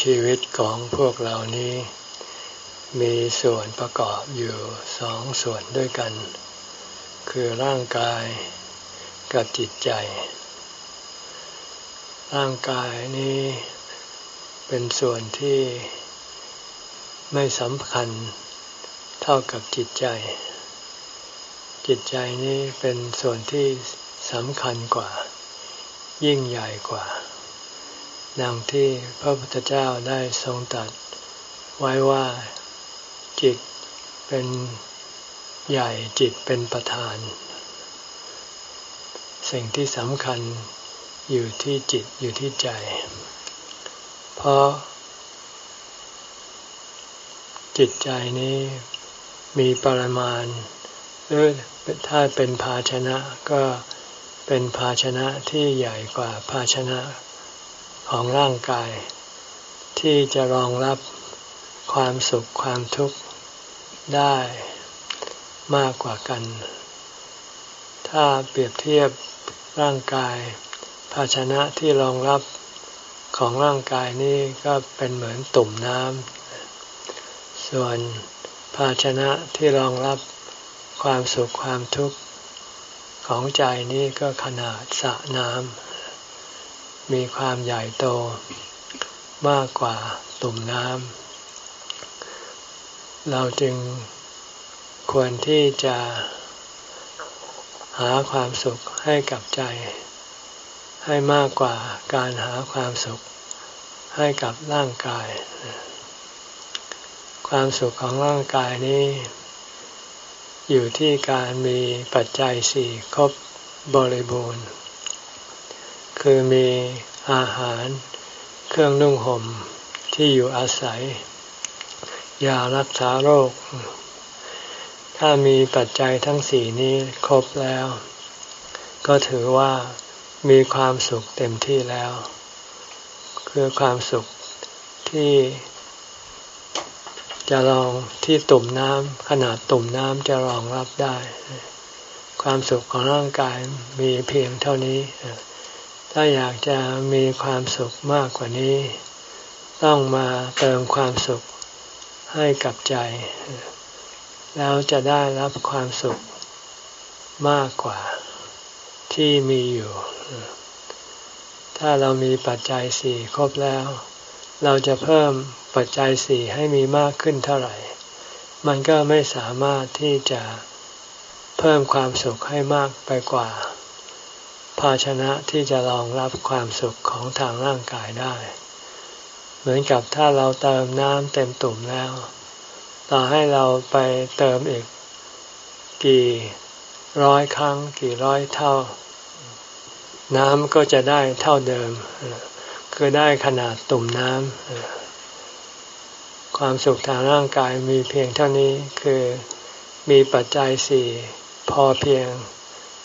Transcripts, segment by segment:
ชีวิตของพวกเรานี้ มีส่วนประกอบอยู่สองส่วนด้วยกัน คือร่างกายกับจิตใจ ร่างกายนี้เป็นส่วนที่ไม่สำคัญเท่ากับจิตใจ จิตใจนี้เป็นส่วนที่สำคัญกว่า ยิ่งใหญ่กว่า ดังที่พระพุทธเจ้าได้ทรงตรัสไว้ว่าจิตเป็นใหญ่จิตเป็นประธาน สิ่งที่สำคัญอยู่ที่จิตอยู่ที่ใจ เพราะ จิตใจนี้มีปริมาณหรือถ้าเป็นภาชนะก็เป็นภาชนะที่ใหญ่กว่าภาชนะ ของร่างกาย ที่จะรองรับความสุขความทุกข์ได้มากกว่ากัน ถ้าเปรียบเทียบร่างกาย ภาชนะที่รองรับของร่างกายนี้ก็เป็นเหมือนตุ่มน้ำ ส่วนภาชนะที่รองรับความสุขความทุกข์ของใจนี้ก็ขนาดสระน้ำ มีความใหญ่โตมากกว่าตุ่มน้ำ เราจึงควรที่จะหาความสุขให้กับใจ ให้มากกว่าการหาความสุขให้กับร่างกาย ความสุขของร่างกายนี้ อยู่ที่การมีปัจจัยสี่ครบบริบูรณ์ คือมีอาหาร เครื่องนุ่งห่มที่อยู่อาศัย ยารักษาโรค ถ้ามีปัจจัยทั้งสี่นี้ครบแล้ว ก็ถือว่ามีความสุขเต็มที่แล้ว คือความสุขที่จะรองที่ตุ่มน้ำขนาดตุ่มน้ำจะรองรับได้ ความสุขของร่างกายมีเพียงเท่านี้ ถ้าอยากจะมีความสุขมากกว่านี้ ต้องมาเติมความสุขให้กับใจ แล้วจะได้รับความสุขมากกว่าที่มีอยู่ ถ้าเรามีปัจจัยสี่ครบแล้ว เราจะเพิ่มปัจจัยสี่ให้มีมากขึ้นเท่าไหร่ มันก็ไม่สามารถที่จะเพิ่มความสุขให้มากไปกว่า ภาชนะที่จะรองรับความสุขของทางร่างกายได้ เหมือนกับถ้าเราเติมน้ำเต็มตุ่มแล้ว ต่อให้เราไปเติมอีกกี่ร้อยครั้ง กี่ร้อยเท่า น้ำก็จะได้เท่าเดิม คือได้ขนาดตุ่มน้ำความสุขทางร่างกายมีเพียงเท่านี้คือมีปัจจัยสี่พอเพียง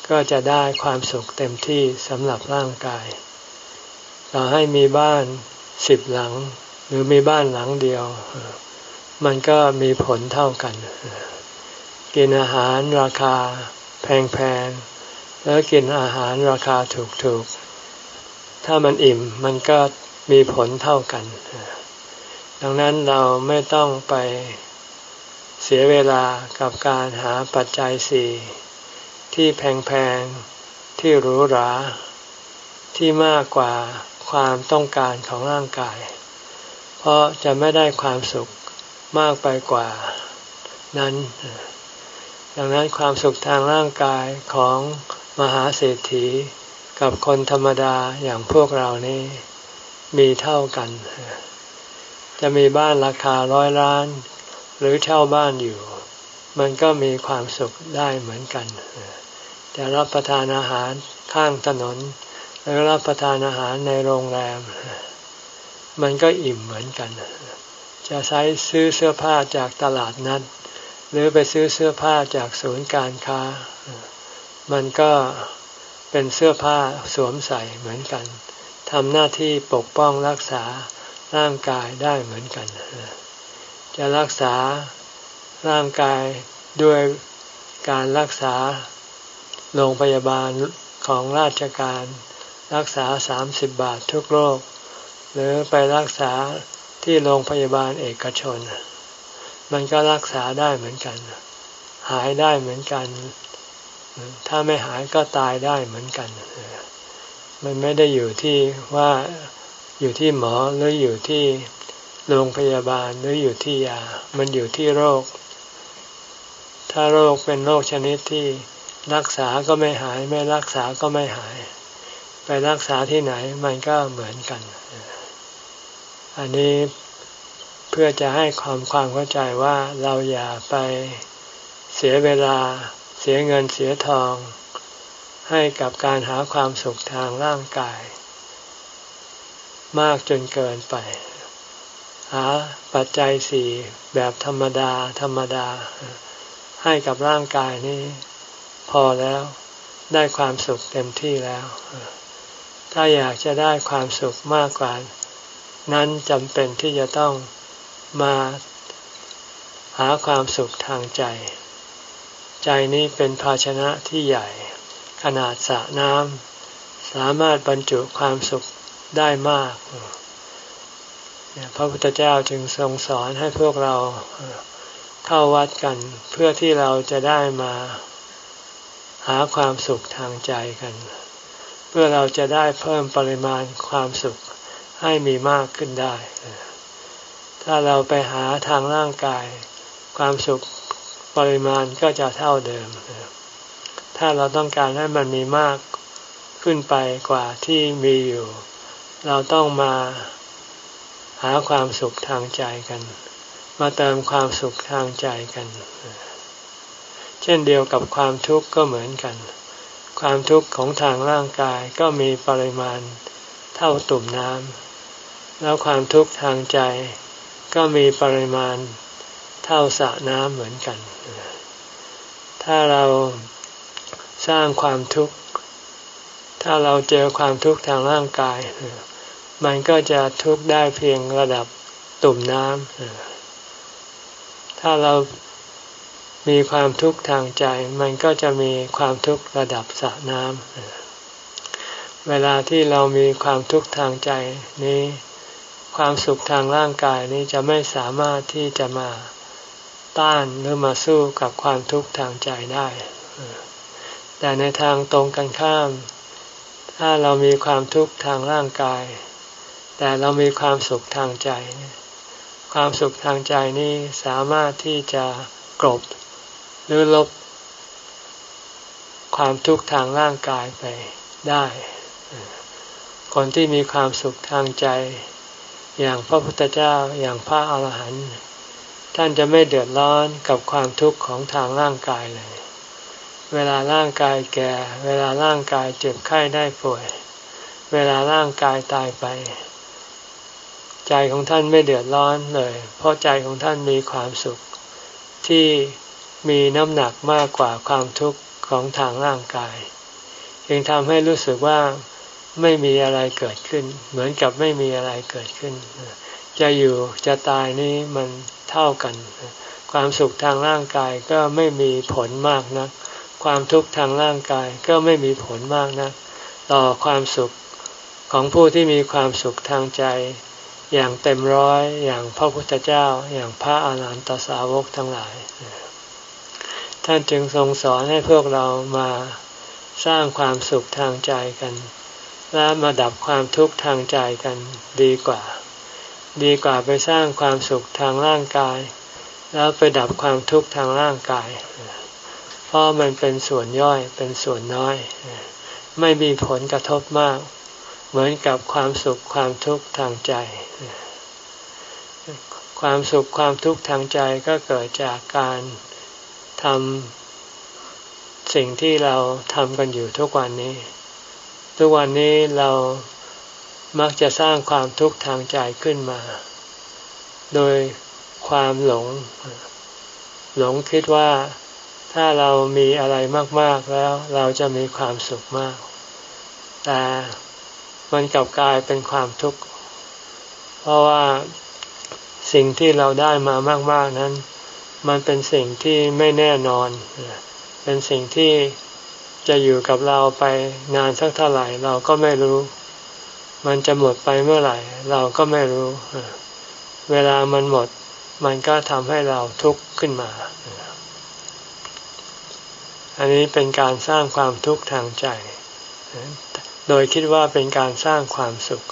ก็จะได้ความสุขเต็มที่สำหรับร่างกายต่อให้มีบ้านสิบหลัง หรือมีบ้านหลังเดียว มันก็มีผลเท่ากัน กินอาหารราคาแพงๆ แล้วกินอาหารราคาถูกๆ ถ้ามันอิ่มมันก็มีผลเท่ากัน ดังนั้นเราไม่ต้องไปเสียเวลากับการหาปัจจัยสี่ ที่แพงๆ ที่หรูหรา ที่มากกว่าความต้องการของร่างกาย เพราะจะไม่ได้ความสุขมากไปกว่านั้น ดังนั้นความสุขทางร่างกายของมหาเศรษฐีกับคนธรรมดาอย่างพวกเรานี่มีเท่ากัน จะมีบ้านราคาร้อยล้าน หรือเช่าบ้านอยู่ มันก็มีความสุขได้เหมือนกัน จะรับประทานอาหารข้างถนน หรือรับประทานอาหารในโรงแรม มันก็อิ่มเหมือนกัน จะใช้ซื้อเสื้อผ้าจากตลาดนัด หรือไปซื้อเสื้อผ้าจากศูนย์การค้า มันก็เป็นเสื้อผ้าสวมใส่เหมือนกันทำหน้าที่ปกป้องรักษาร่างกายได้เหมือนกัน จะรักษาร่างกายด้วยการรักษา โรงพยาบาลของราชการ รักษาสามสิบบาททุกโรค หรือไปรักษาที่โรงพยาบาลเอกชน มันก็รักษาได้เหมือนกัน หายได้เหมือนกัน ถ้าไม่หายก็ตายได้เหมือนกัน มันไม่ได้อยู่ที่ว่าอยู่ที่หมอหรืออยู่ที่โรงพยาบาลหรืออยู่ที่ยา มันอยู่ที่โรค ถ้าโรคเป็นโรคชนิดที่ รักษาก็ไม่หาย ไม่รักษาก็ไม่หาย ไปรักษาที่ไหนมันก็เหมือนกัน อันนี้เพื่อจะให้ความความเข้าใจว่าเราอย่าไปเสียเวลาเสียเงินเสียทอง ให้กับการหาความสุขทางร่างกาย มากจนเกินไป หาปัจจัยสี่แบบธรรมดาธรรมดา ให้กับร่างกายนี้ พอแล้ว ได้ความสุขเต็มที่แล้ว ถ้าอยากจะได้ความสุขมากกว่า นั้นจำเป็นที่จะต้องมาหาความสุขทางใจ ใจนี้เป็นภาชนะที่ใหญ่ ขนาดสระน้ำสามารถบรรจุความสุขได้มากพระพุทธเจ้าจึงทรงสอนให้พวกเราเข้าวัดกัน เพื่อที่เราจะได้มา หาความสุขทางใจกัน เพื่อเราจะได้เพิ่มปริมาณความสุขให้มีมากขึ้นได้ ถ้าเราไปหาทางร่างกาย ความสุขปริมาณก็จะเท่าเดิม ถ้าเราต้องการให้มันมีมากขึ้นไปกว่าที่มีอยู่ เราต้องมาหาความสุขทางใจกัน มาเติมความสุขทางใจกัน เช่นเดียวกับความทุกข์ก็เหมือนกัน ความทุกข์ของทางร่างกายก็มีปริมาณเท่าตุ่มน้ำแล้วความทุกข์ทางใจก็มีปริมาณเท่าสระน้ำเหมือนกัน ถ้าเราสร้างความทุกข์ ถ้าเราเจอความทุกข์ทางร่างกาย มันก็จะทุกข์ได้เพียงระดับตุ่มน้ำถ้าเรา มีความทุกข์ทางใจ มันก็จะมีความทุกข์ระดับสระน้ำเวลาที่เรามีความทุกข์ทางใจนี้ ความสุขทางร่างกายนี้จะไม่สามารถที่จะมาต้านหรือมาสู้กับความทุกข์ทางใจได้ แต่ในทางตรงกันข้าม ถ้าเรามีความทุกข์ทางร่างกาย แต่เรามีความสุขทางใจ ความสุขทางใจนี้สามารถที่จะกลบ หรือลบความทุกข์ทางร่างกายไปได้ คนที่มีความสุขทางใจ อย่างพระพุทธเจ้าอย่างพระอาหารหันต์ท่านจะไม่เดือดร้อนกับความทุกข์ของทางร่างกายเลย เวลาร่างกายแก่ เวลาร่างกายเจ็บไข้ได้ป่วย เวลาร่างกายตายไป ใจของท่านไม่เดือดร้อนเลย เพราะใจของท่านมีความสุขที่ มีน้ำหนักมากกว่าความทุกข์ของทางร่างกาย จึงทำให้รู้สึกว่าไม่มีอะไรเกิดขึ้น เหมือนกับไม่มีอะไรเกิดขึ้น จะอยู่จะตายนี้มันเท่ากัน ความสุขทางร่างกายก็ไม่มีผลมากนะัก ความทุกข์ทางร่างกายก็ไม่มีผลมากนะัก ต่อความสุขของผู้ที่มีความสุขทางใจ อย่างเต็มร้อยอย่างพระพุทธเจ้า อย่างพระอาหารหันตสาวกทั้งหลาย ท่านจึงทรงสอนให้พวกเรามาสร้างความสุขทางใจกัน และมาดับความทุกข์ทางใจกันดีกว่า ดีกว่าไปสร้างความสุขทางร่างกาย แล้วไปดับความทุกข์ทางร่างกาย เพราะมันเป็นส่วนย่อยเป็นส่วนน้อย ไม่มีผลกระทบมาก เหมือนกับความสุขความทุกข์ทางใจ ความสุขความทุกข์ทางใจก็เกิดจากการ ทำสิ่งที่เราทำกันอยู่ทุกวันนี้ ทุกวันนี้เรามักจะสร้างความทุกข์ทางใจขึ้นมา โดยความหลง หลงคิดว่าถ้าเรามีอะไรมาก ๆแล้วเราจะมีความสุขมาก แต่มันกลับกลายเป็นความทุกข์ เพราะว่าสิ่งที่เราได้มามาก ๆนั้น มันเป็นสิ่งที่ไม่แน่นอน เป็นสิ่งที่จะอยู่กับเราไปนานสักเท่าไหร่เราก็ไม่รู้ มันจะหมดไปเมื่อไหร่ เราก็ไม่รู้ เวลามันหมด มันก็ทำให้เราทุกข์ขึ้นมา อันนี้เป็นการสร้างความทุกข์ทางใจ โดยคิดว่าเป็นการสร้างความสุข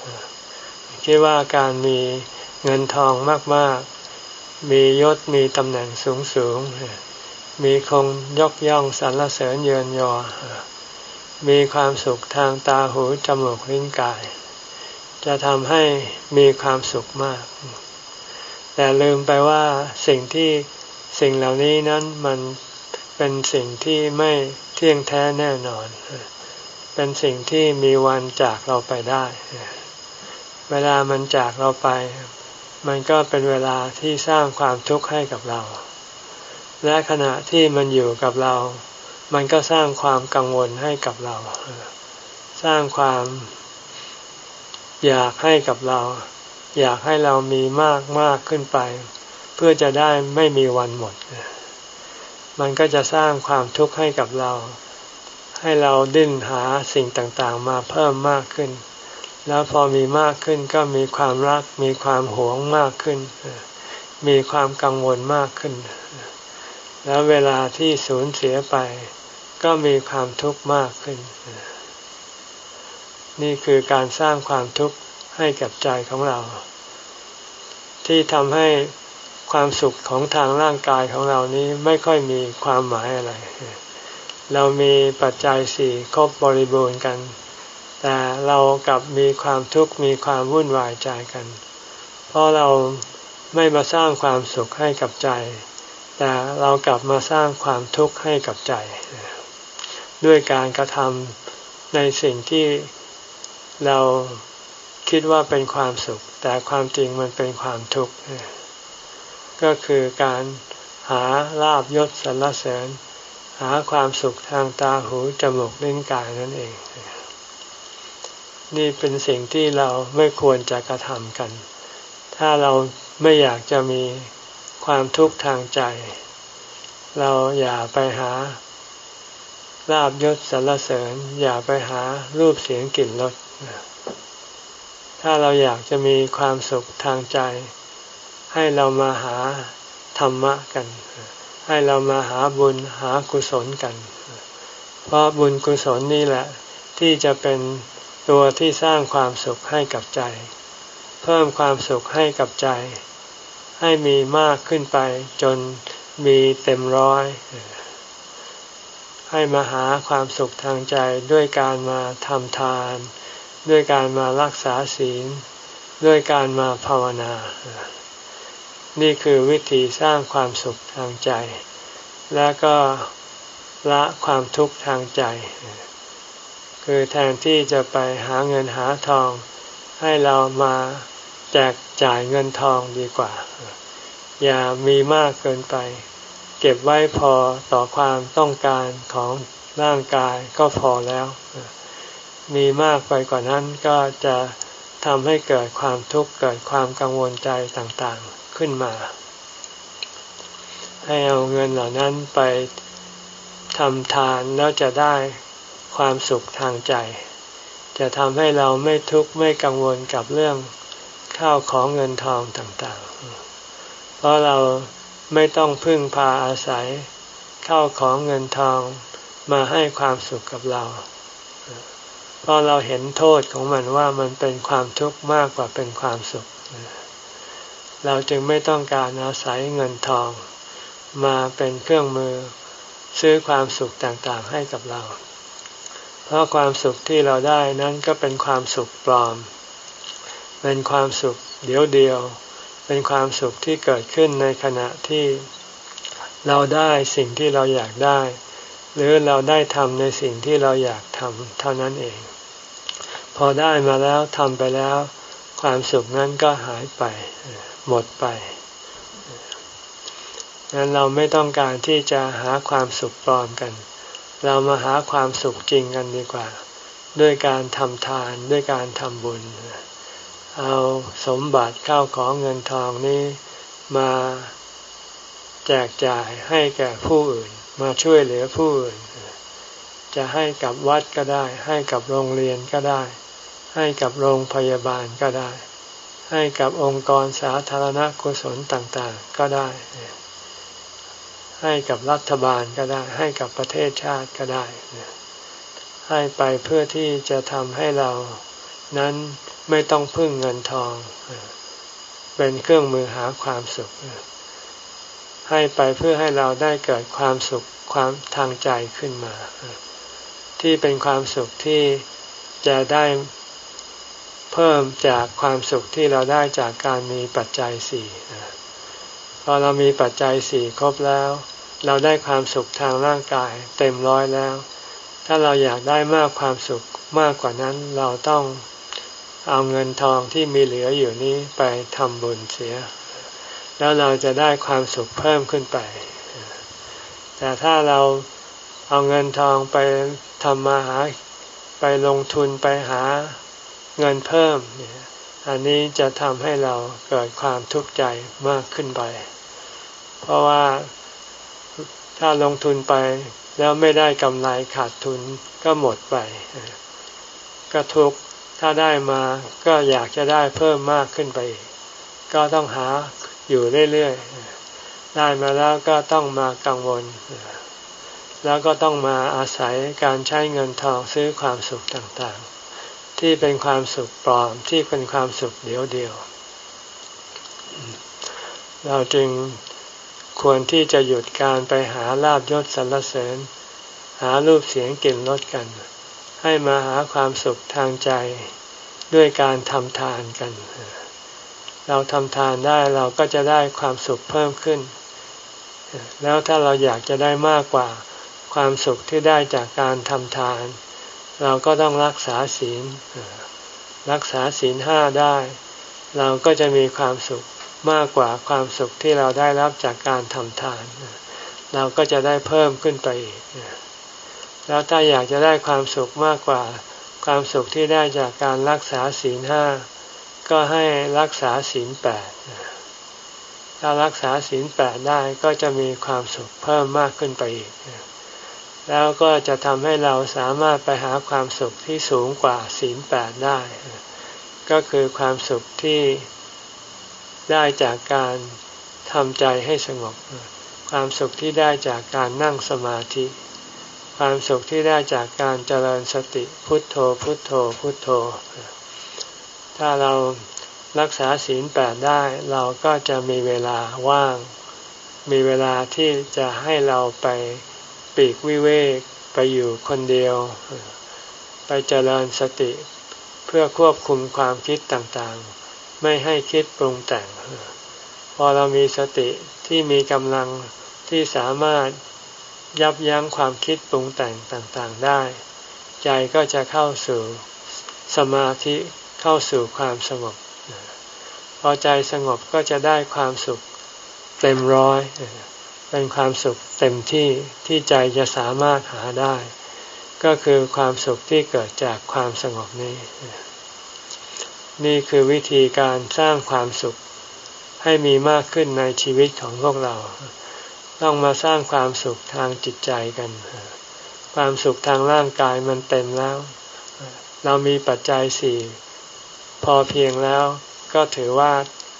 คิดว่าการมีเงินทองมาก ๆ มียศมีตำแหน่งสูงสูง มีคงยกย่องสรรเสริญเยินยอ มีความสุขทางตาหูจมูกลิ้นกาย จะทำให้มีความสุขมาก แต่ลืมไปว่าสิ่งที่สิ่งเหล่านี้นั้นมันเป็นสิ่งที่ไม่เที่ยงแท้แน่นอน เป็นสิ่งที่มีวันจากเราไปได้ เวลามันจากเราไป มันก็เป็นเวลาที่สร้างความทุกข์ให้กับเรา และขณะที่มันอยู่กับเรา มันก็สร้างความกังวลให้กับเรา สร้างความอยากให้กับเรา อยากให้เรามีมากมากขึ้นไป เพื่อจะได้ไม่มีวันหมด มันก็จะสร้างความทุกข์ให้กับเรา ให้เราดิ้นหาสิ่งต่างๆ มาเพิ่มมากขึ้น แล้วพอมีมากขึ้นก็มีความรัก มีความหวงมากขึ้น มีความกังวลมากขึ้น แล้วเวลาที่สูญเสียไป ก็มีความทุกข์มากขึ้น นี่คือการสร้างความทุกข์ให้กับใจของเรา ที่ทำให้ความสุขของทางร่างกายของเรานี้ไม่ค่อยมีความหมายอะไร เรามีปัจจัยสี่ครบบริบูรณ์กัน แต่เรากลับมีความทุกข์มีความวุ่นวายใจกัน เพราะเราไม่มาสร้างความสุขให้กับใจ แต่เรากลับมาสร้างความทุกข์ให้กับใจ ด้วยการกระทำในสิ่งที่เราคิดว่าเป็นความสุข แต่ความจริงมันเป็นความทุกข์ก็คือการหาลาบยศสรรเสริญ หาความสุขทางตาหูจมูกลิ้นกายนั่นเอง นี่เป็นสิ่งที่เราไม่ควรจะกระทำกัน ถ้าเราไม่อยากจะมีความทุกข์ทางใจ เราอย่าไปหาลาบยศสรรเสริญ อย่าไปหารูปเสียงกลิ่นรสถ้าเราอยากจะมีความสุขทางใจ ให้เรามาหาธรรมะกัน ให้เรามาหาบุญหากุศลกัน เพราะบุญกุศลนี่แหละ ที่จะเป็น ตัวที่สร้างความสุขให้กับใจ เพิ่มความสุขให้กับใจ ให้มีมากขึ้นไปจนมีเต็มร้อย ให้มาหาความสุขทางใจด้วยการมาทำทาน ด้วยการมารักษาศีล ด้วยการมาภาวนา นี่คือวิธีสร้างความสุขทางใจ และก็ละความทุกข์ทางใจ คือแทนที่จะไปหาเงินหาทอง ให้เรามาแจกจ่ายเงินทองดีกว่า อย่ามีมากเกินไป เก็บไว้พอต่อความต้องการของร่างกายก็พอแล้ว มีมากไปกว่านั้นก็จะทำให้เกิดความทุกข์เกิดความกังวลใจต่างๆขึ้นมา ให้เอาเงินเหล่านั้นไปทำทานแล้วจะได้ ความสุขทางใจ จะทำให้เราไม่ทุกข์ไม่กังวลกับเรื่องข้าวของเงินทองต่างๆ เพราะเราไม่ต้องพึ่งพาอาศัยข้าวของเงินทองมาให้ความสุขกับเรา เพราะเราเห็นโทษของมันว่ามันเป็นความทุกข์มากกว่าเป็นความสุข เราจึงไม่ต้องการอาศัยเงินทอง มาเป็นเครื่องมือซื้อความสุขต่างๆให้กับเรา เพราะความสุขที่เราได้นั้นก็เป็นความสุขปลอม เป็นความสุขเดียวเดียว เป็นความสุขที่เกิดขึ้นในขณะที่เราได้สิ่งที่เราอยากได้ หรือเราได้ทำในสิ่งที่เราอยากทำเท่านั้นเอง พอได้มาแล้วทำไปแล้ว ความสุขนั้นก็หายไป หมดไปงั้นเราไม่ต้องการที่จะหาความสุขปลอมกัน เรามาหาความสุขจริงกันดีกว่า ด้วยการทำทานด้วยการทำบุญ เอาสมบัติเข้าของเงินทองนี้มาแจกจ่ายให้แก่ผู้อื่น มาช่วยเหลือผู้อื่น จะให้กับวัดก็ได้ ให้กับโรงเรียนก็ได้ ให้กับโรงพยาบาลก็ได้ใให้กับองค์กรสาธารณกุศลต่างๆ ก็ได้ ให้กับรัฐบาลก็ได้ ให้กับประเทศชาติก็ได้ ให้ไปเพื่อที่จะทำให้เรานั้นไม่ต้องพึ่งเงินทอง เป็นเครื่องมือหาความสุข ให้ไปเพื่อให้เราได้เกิดความสุขความทางใจขึ้นมา ที่เป็นความสุขที่จะได้เพิ่มจากความสุขที่เราได้จากการมีปัจจัยสี่ พอเรามีปัจจัยสี่ครบแล้ว เราได้ความสุขทางร่างกายเต็มร้อยแล้ว ถ้าเราอยากได้มากความสุขมากกว่านั้นเราต้องเอาเงินทองที่มีเหลืออยู่นี้ไปทำบุญเสีย แล้วเราจะได้ความสุขเพิ่มขึ้นไป แต่ถ้าเราเอาเงินทองไปทำมาหาไปลงทุนไปหาเงินเพิ่ม อันนี้จะทำให้เราเกิดความทุกข์ใจมากขึ้นไป เพราะว่าถ้าลงทุนไปแล้วไม่ได้กำไรขาดทุนก็หมดไป ก็ทุกข์ถ้าได้มาก็อยากจะได้เพิ่มมากขึ้นไปกก็ต้องหาอยู่เรื่อยๆ ได้มาแล้วก็ต้องมากังวล แล้วก็ต้องมาอาศัยการใช้เงินทองซื้อความสุขต่างๆ ที่เป็นความสุขปลอมที่เป็นความสุขเดียวเดียว เราจึงควรที่จะหยุดการไปหาลาบยศสรรเสริญ หารูปเสียงกลิ่นรสกัน ให้มาหาความสุขทางใจด้วยการทำทานกัน เราทำทานได้เราก็จะได้ความสุขเพิ่มขึ้น แล้วถ้าเราอยากจะได้มากกว่าความสุขที่ได้จากการทำทาน เราก็ต้องรักษาศีล รักษาศีลห้าได้ เราก็จะมีความสุขมากกว่าความสุขที่เราได้รับจากการทำทาน เราก็จะได้เพิ่มขึ้นไปอีก แล้วถ้าอยากจะได้ความสุขมากกว่าความสุขที่ได้จากการรักษาศีลห้าก็ให้รักษาศีลแปดถ้ารักษาศีลแปดได้ก็จะมีความสุขเพิ่มมากขึ้นไปอีก แล้วก็จะทำให้เราสามารถไปหาความสุขที่สูงกว่าศีลแปดได้ ก็คือความสุขที่ได้จากการทำใจให้สงบ ความสุขที่ได้จากการนั่งสมาธิ ความสุขที่ได้จากการเจริญสติพุทโธพุทโธพุทโธ ถ้าเรารักษาศีลแปดได้เราก็จะมีเวลาว่าง มีเวลาที่จะให้เราไป ปีกวิเวกไปอยู่คนเดียว ไปเจริญสติ เพื่อควบคุมความคิดต่างๆ ไม่ให้คิดปรุงแต่ง พอเรามีสติที่มีกำลังที่สามารถยับยั้งความคิดปรุงแต่งต่างๆได้ ใจก็จะเข้าสู่สมาธิเข้าสู่ความสงบ พอใจสงบก็จะได้ความสุขเต็มร้อย เป็นความสุขเต็มที่ที่ใจจะสามารถหาได้ ก็คือความสุขที่เกิดจากความสงบนี้ นี่คือวิธีการสร้างความสุขให้มีมากขึ้นในชีวิตของพวกเรา ต้องมาสร้างความสุขทางจิตใจกัน ความสุขทางร่างกายมันเต็มแล้ว เรามีปัจจัยสี่พอเพียงแล้วก็ถือว่า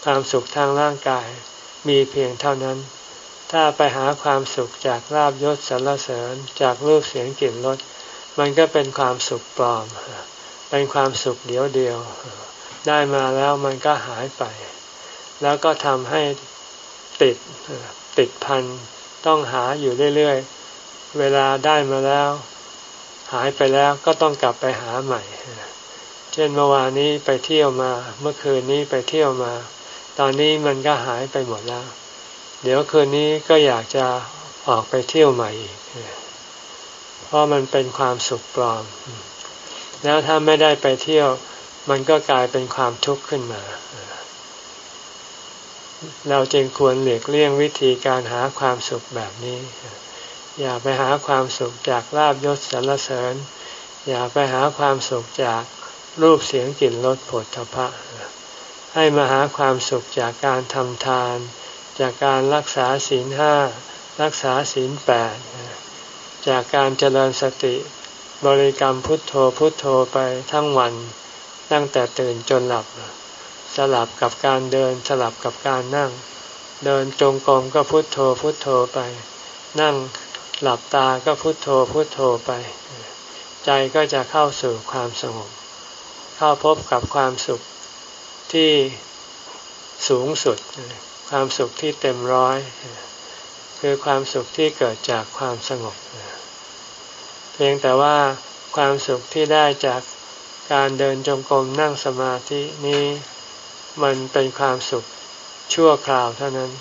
ความสุขทางร่างกายมีเพียงเท่านั้น ถ้าไปหาความสุขจากลาบยศสรรเสริญจากรูปเสียงกลิ่นรสมันก็เป็นความสุขปลอม เป็นความสุขเดียวเดียว ได้มาแล้วมันก็หายไป แล้วก็ทำให้ติดติดพันต้องหาอยู่เรื่อยๆ เวลาได้มาแล้ว หายไปแล้วก็ต้องกลับไปหาใหม่ เช่นเมื่อวานนี้ไปเที่ยวมา เมื่อคืนนี้ไปเที่ยวมา ตอนนี้มันก็หายไปหมดแล้ว เดี๋ยวคืนนี้ก็อยากจะออกไปเที่ยวใหม่อีก เพราะมันเป็นความสุขปลอม แล้วถ้าไม่ได้ไปเที่ยว มันก็กลายเป็นความทุกข์ขึ้นมา เราจึงควรหลีกเลี่ยงวิธีการหาความสุขแบบนี้ อย่าไปหาความสุขจากลาบยศสรรเสริญ อย่าไปหาความสุขจากรูปเสียงกลิ่นรสผลทพะ ให้มาหาความสุขจากการทำทาน จากการรักษาศีลห้ารักษาศีลแปดจากการเจริญสติบริกรรมพุทโธพุทโธไปทั้งวันตั้งแต่ตื่นจนหลับ สลับกับการเดินสลับกับการนั่ง เดินจงกรมก็พุทโธพุทโธไป นั่งหลับตาก็พุทโธพุทโธไป ใจก็จะเข้าสู่ความสงบเข้าพบกับความสุขที่สูงสุด ความสุขที่เต็มร้อย คือความสุขที่เกิดจากความสงบ เพียงแต่ว่าความสุขที่ได้จากการเดินจงกรมนั่งสมาธินี้มันเป็นความสุขชั่วคราวเท่านั้น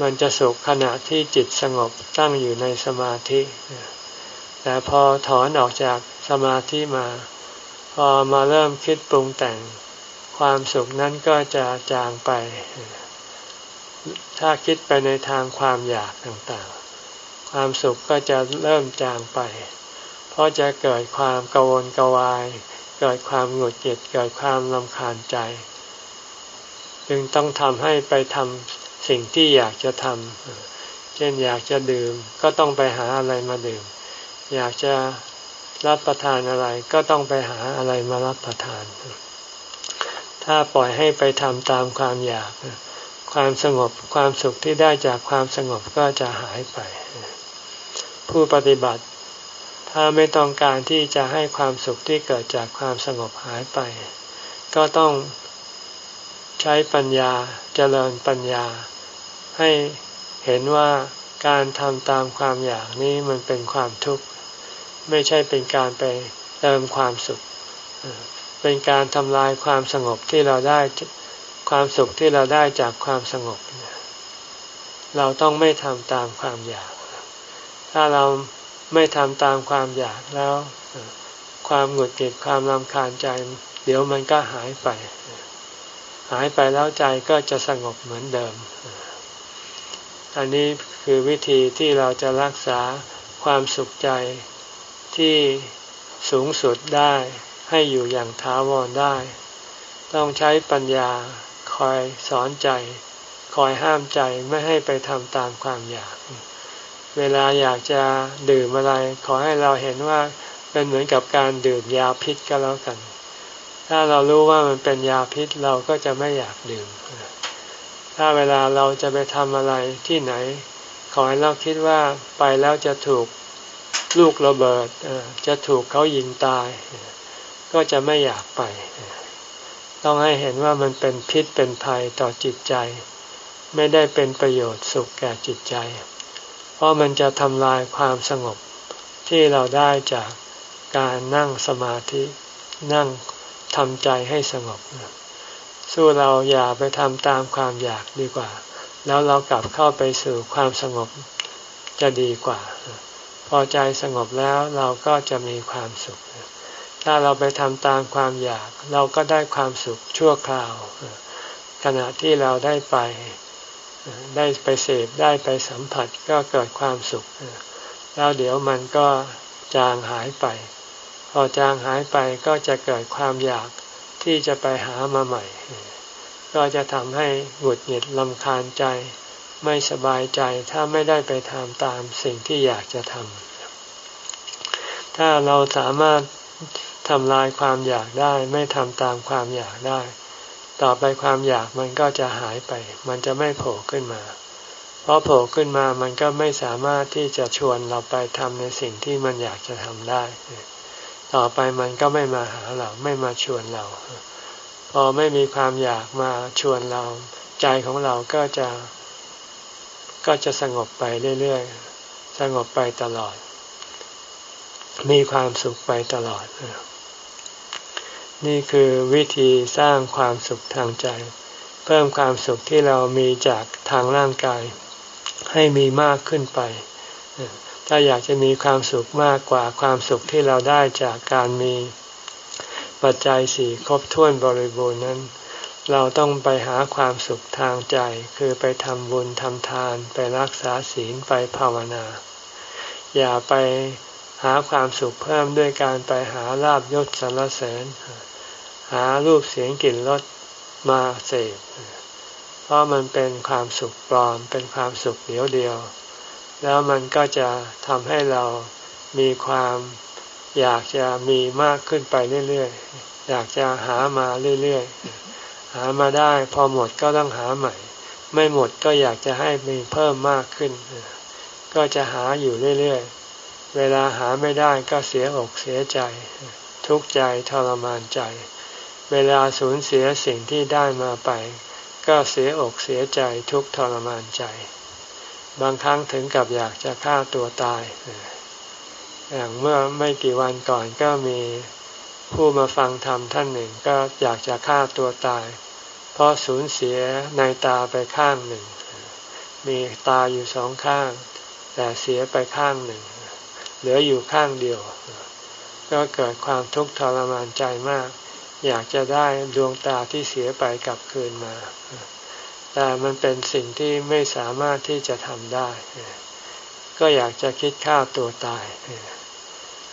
มันจะสุขขณะที่จิตสงบตั้งอยู่ในสมาธิ แต่พอถอนออกจากสมาธิมา พอมาเริ่มคิดปรุงแต่ง ความสุขนั้นก็จะจางไป ถ้าคิดไปในทางความอยากต่างๆ ความสุขก็จะเริ่มจางไป เพราะจะเกิดความกังวลกวาย เกิดความหงุดหงิดเกิดความลำคาญใจ จึงต้องทำให้ไปทำสิ่งที่อยากจะทำเช่นอยากจะดื่มก็ต้องไปหาอะไรมาดื่ม อยากจะรับประทานอะไรก็ต้องไปหาอะไรมารับประทาน ถ้าปล่อยให้ไปทำตามความอยาก ความสงบความสุขที่ได้จากความสงบก็จะหายไป ผู้ปฏิบัติ ถ้าไม่ต้องการที่จะให้ความสุขที่เกิดจากความสงบหายไป ก็ต้องใช้ปัญญาเจริญปัญญา ให้เห็นว่าการทำตามความอยากนี้มันเป็นความทุกข์ ไม่ใช่เป็นการไปเติมความสุข เป็นการทำลายความสงบที่เราได้ ความสุขที่เราได้จากความสงบ เราต้องไม่ทำตามความอยาก ถ้าเราไม่ทำตามความอยากแล้ว ความหงุดหงิดความรำคาญใจ เดี๋ยวมันก็หายไป หายไปแล้วใจก็จะสงบเหมือนเดิม อันนี้คือวิธีที่เราจะรักษาความสุขใจที่สูงสุดได้ให้อยู่อย่างท้าวรได้ ต้องใช้ปัญญา คอยสอนใจ คอยห้ามใจไม่ให้ไปทำตามความอยาก เวลาอยากจะดื่มอะไร ขอให้เราเห็นว่าเป็นเหมือนกับการดื่มยาพิษก็แล้วกัน ถ้าเรารู้ว่ามันเป็นยาพิษเราก็จะไม่อยากดื่ม ถ้าเวลาเราจะไปทำอะไรที่ไหน ขอให้เราคิดว่าไปแล้วจะถูกลูกระเบิดจะถูกเขายิงตาย ก็จะไม่อยากไป ต้องให้เห็นว่ามันเป็นพิษเป็นภัยต่อจิตใจ ไม่ได้เป็นประโยชน์สุขแก่จิตใจ เพราะมันจะทำลายความสงบที่เราได้จากการนั่งสมาธินั่งทำใจให้สงบ สู้เราอย่าไปทำตามความอยากดีกว่า แล้วเรากลับเข้าไปสู่ความสงบจะดีกว่า พอใจสงบแล้วเราก็จะมีความสุข ถ้าเราไปทำตามความอยาก เราก็ได้ความสุขชั่วคราว ขณะที่เราได้ไปได้ไปเสพได้ไปสัมผัสก็เกิดความสุข แล้วเดี๋ยวมันก็จางหายไป พอจางหายไปก็จะเกิดความอยากที่จะไปหามาใหม่ ก็จะทำให้หงุดหงิดลำคาญใจ ไม่สบายใจถ้าไม่ได้ไปทำตามสิ่งที่อยากจะทำถ้าเราสามารถ ทำลายความอยากได้ ไม่ทำตามความอยากได้ ต่อไปความอยากมันก็จะหายไป มันจะไม่โผล่ขึ้นมา เพราะโผล่ขึ้นมามันก็ไม่สามารถที่จะชวนเราไปทำในสิ่งที่มันอยากจะทำได้ ต่อไปมันก็ไม่มาหาเราไม่มาชวนเรา พอไม่มีความอยากมาชวนเรา ใจของเราก็จะ ก็จะสงบไปเรื่อยๆ สงบไปตลอดมีความสุขไปตลอด นี่คือวิธีสร้างความสุขทางใจ เพิ่มความสุขที่เรามีจากทางร่างกาย ให้มีมากขึ้นไป ถ้าอยากจะมีความสุขมากกว่าความสุขที่เราได้จากการมีปัจจัยสี่ครบถ้วนบริบูรณ์นั้น เราต้องไปหาความสุขทางใจ คือไปทำบุญทำทาน ไปรักษาศีลไปภาวนา อย่าไปหาความสุขเพิ่มด้วยการไปหาลาบยศสรรเสริญ หารูปเสียงกลิ่นรสมาเสพเพราะมันเป็นความสุขปลอม เป็นความสุขเดียวเดียว แล้วมันก็จะทำให้เรามีความอยากจะมีมากขึ้นไปเรื่อยๆ อยากจะหามาเรื่อยๆ หามาได้พอหมดก็ต้องหาใหม่ ไม่หมดก็อยากจะให้มีเพิ่มมากขึ้น ก็จะหาอยู่เรื่อยๆ เวลาหาไม่ได้ก็เสียอกเสียใจ ทุกข์ใจทรมานใจ เวลาสูญเสียสิ่งที่ได้มาไป ก็เสียอกเสียใจทุกทรมานใจ บางครั้งถึงกับอยากจะฆ่าตัวตาย อย่างเมื่อไม่กี่วันก่อนก็มีผู้มาฟังธรรมท่านหนึ่งก็อยากจะฆ่าตัวตาย เพราะสูญเสียในตาไปข้างหนึ่ง มีตาอยู่สองข้าง แต่เสียไปข้างหนึ่ง เหลืออยู่ข้างเดียว ก็เกิดความทุกข์ทรมานใจมาก อยากจะได้ดวงตาที่เสียไปกลับคืนมา แต่มันเป็นสิ่งที่ไม่สามารถที่จะทำได้ ก็อยากจะคิดฆ่าตัวตาย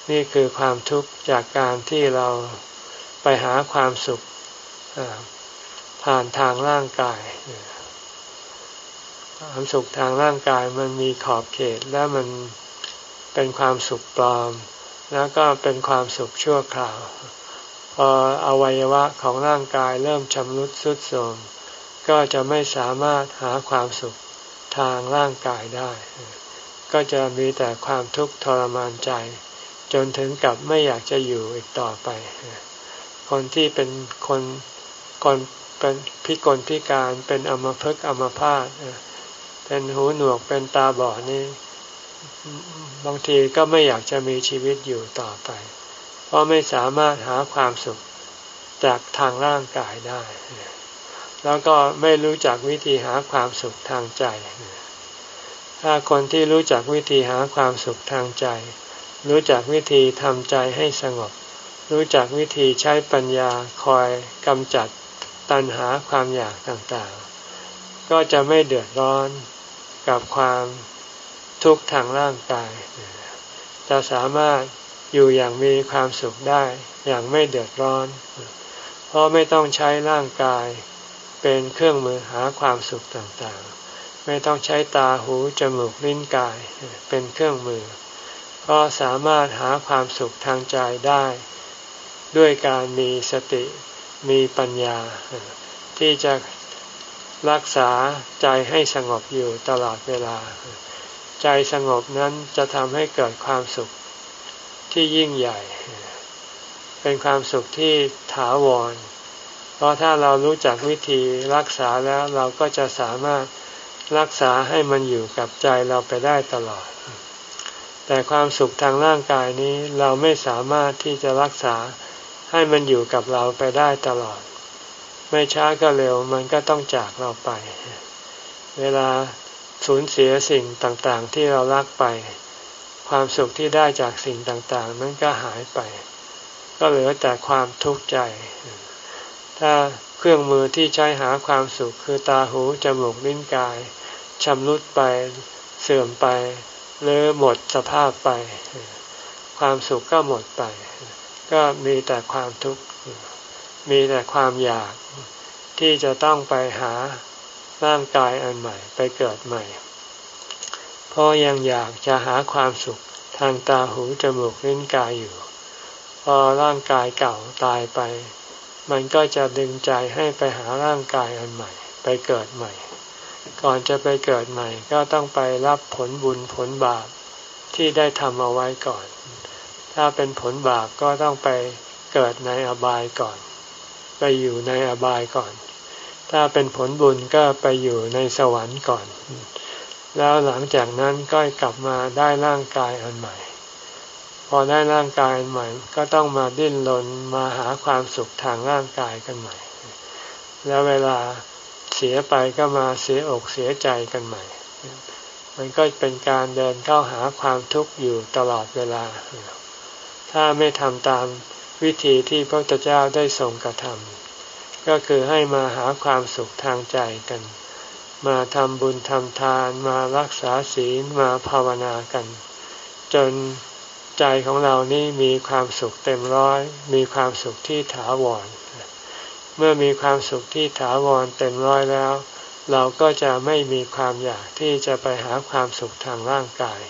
นี่คือความทุกข์จากการที่เราไปหาความสุขผ่านทางร่างกาย ความสุขทางร่างกายมันมีขอบเขตและมันเป็นความสุขปลอม แล้วก็เป็นความสุขชั่วคราว พออวัยวะของร่างกายเริ่มชำรุดทรุดโทรมก็จะไม่สามารถหาความสุขทางร่างกายได้ ก็จะมีแต่ความทุกข์ทรมานใจ จนถึงกับไม่อยากจะอยู่อีกต่อไป คนที่เป็นคนคนเป็นพิกลพิการเป็นอมภพอมพาตเป็นหูหนวกเป็นตาบอดนี่บางทีก็ไม่อยากจะมีชีวิตอยู่ต่อไป เพราะไม่สามารถหาความสุขจากทางร่างกายได้ แล้วก็ไม่รู้จักวิธีหาความสุขทางใจ ถ้าคนที่รู้จักวิธีหาความสุขทางใจ รู้จักวิธีทำใจให้สงบ รู้จักวิธีใช้ปัญญาคอยกำจัดตัณหาความอยากต่างๆ ก็จะไม่เดือดร้อนกับความทุกข์ทางร่างกาย จะสามารถ อยู่อย่างมีความสุขได้อย่างไม่เดือดร้อน เพราะไม่ต้องใช้ร่างกาย เป็นเครื่องมือหาความสุขต่างๆ ไม่ต้องใช้ตาหูจมูกลิ้นกายเป็นเครื่องมือก็สามารถหาความสุขทางใจได้ ด้วยการมีสติมีปัญญา ที่จะรักษาใจให้สงบอยู่ตลอดเวลา ใจสงบนั้นจะทำให้เกิดความสุข ที่ยิ่งใหญ่ เป็นความสุขที่ถาวร เพราะถ้าเรารู้จักวิธีรักษาแล้วเราก็จะสามารถรักษาให้มันอยู่กับใจเราไปได้ตลอด แต่ความสุขทางร่างกายนี้เราไม่สามารถที่จะรักษาให้มันอยู่กับเราไปได้ตลอด ไม่ช้าก็เร็วมันก็ต้องจากเราไป เวลาสูญเสียสิ่งต่างๆที่เรารักไป ความสุขที่ได้จากสิ่งต่างๆนั้นก็หายไป ก็เหลือแต่ความทุกข์ใจ ถ้าเครื่องมือที่ใช้หาความสุขคือตาหูจมูกลิ้นกายชำรุดไปเสื่อมไป หรือหมดสภาพไป ความสุขก็หมดไป ก็มีแต่ความทุกข์มีแต่ความอยากที่จะต้องไปหาร่างกายอันใหม่ ไปเกิดใหม่ ราะยังอยากจะหาความสุขทางตาหูจมูกลิ้นกายอยู่ พอร่างกายเก่าตายไป มันก็จะดึงใจให้ไปหาร่างกายอันใหม่ ไปเกิดใหม่ ก่อนจะไปเกิดใหม่ ก็ต้องไปรับผลบุญผลบาปที่ได้ทำเอาไว้ก่อน ถ้าเป็นผลบาปก็ต้องไปเกิดในอบายก่อน ไปอยู่ในอบายก่อน ถ้าเป็นผลบุญก็ไปอยู่ในสวรรค์ก่อน แล้วหลังจากนั้นก็กลับมาได้ร่างกายอันใหม่ พอได้ร่างกายอันใหม่ ก็ต้องมาดิ้นรนมาหาความสุขทางร่างกายกันใหม่ แล้วเวลาเสียไปก็มาเสียอกเสียใจกันใหม่ มันก็เป็นการเดินเข้าหาความทุกข์อยู่ตลอดเวลา ถ้าไม่ทำตามวิธีที่พระพุทธเจ้าได้ทรงกระทำก็คือให้มาหาความสุขทางใจกัน มาทำบุญทำทานมารักษาศีลมาภาวนากัน จนใจของเรานี่มีความสุขเต็มร้อย มีความสุขที่ถาวร เมื่อมีความสุขที่ถาวรเต็มร้อยแล้ว เราก็จะไม่มีความอยากที่จะไปหาความสุขทางร่างกาย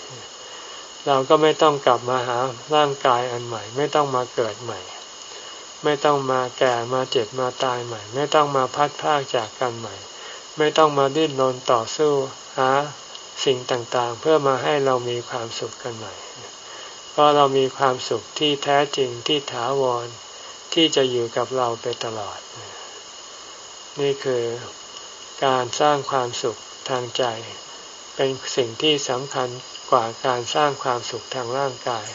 เราก็ไม่ต้องกลับมาหาร่างกายอันใหม่ ไม่ต้องมาเกิดใหม่ ไม่ต้องมาแก่มาเจ็บมาตายใหม่ ไม่ต้องมาพัดพากจากกันใหม่ ไม่ต้องมาดิ้นรนต่อสู้หาสิ่งต่างๆ เพื่อมาให้เรามีความสุขกันใหม่ เพราะเรามีความสุขที่แท้จริงที่ถาวรที่จะอยู่กับเราไปตลอด นี่คือการสร้างความสุขทางใจ เป็นสิ่งที่สำคัญกว่าการสร้างความสุขทางร่างกาย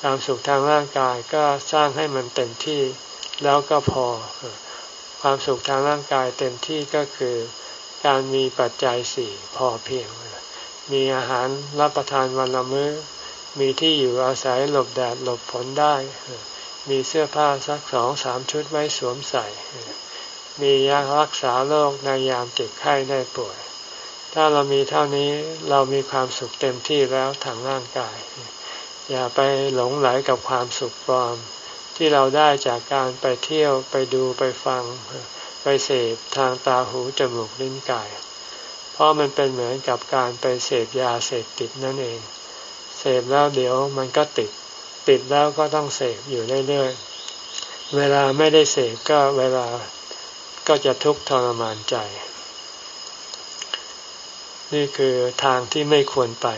ความสุขทางร่างกายก็สร้างให้มันเต็มที่แล้วก็พอ ความสุขทางร่างกายเต็มที่ก็คือการมีปัจจัยสี่พอเพียง มีอาหารรับประทานวันละมื้อ มีที่อยู่อาศัยหลบแดดหลบฝนได้ มีเสื้อผ้าสักสองสามชุดไว้สวมใส่ มียารักษาโรคในยามเจ็บไข้ได้ป่วย ถ้าเรามีเท่านี้เรามีความสุขเต็มที่แล้วทางร่างกาย อย่าไปหลงไหลกับความสุขปลอม ที่เราได้จากการไปเที่ยวไปดูไปฟังไปเสพทางตาหูจมูกลิ้นกาย เพราะมันเป็นเหมือนกับการไปเสพยาเสพติดนั่นเอง เสพแล้วเดี๋ยวมันก็ติด ติดแล้วก็ต้องเสพอยู่เรื่อยๆ เวลาไม่ได้เสพก็เวลาก็จะทุกข์ทรมานใจ นี่คือทางที่ไม่ควรไป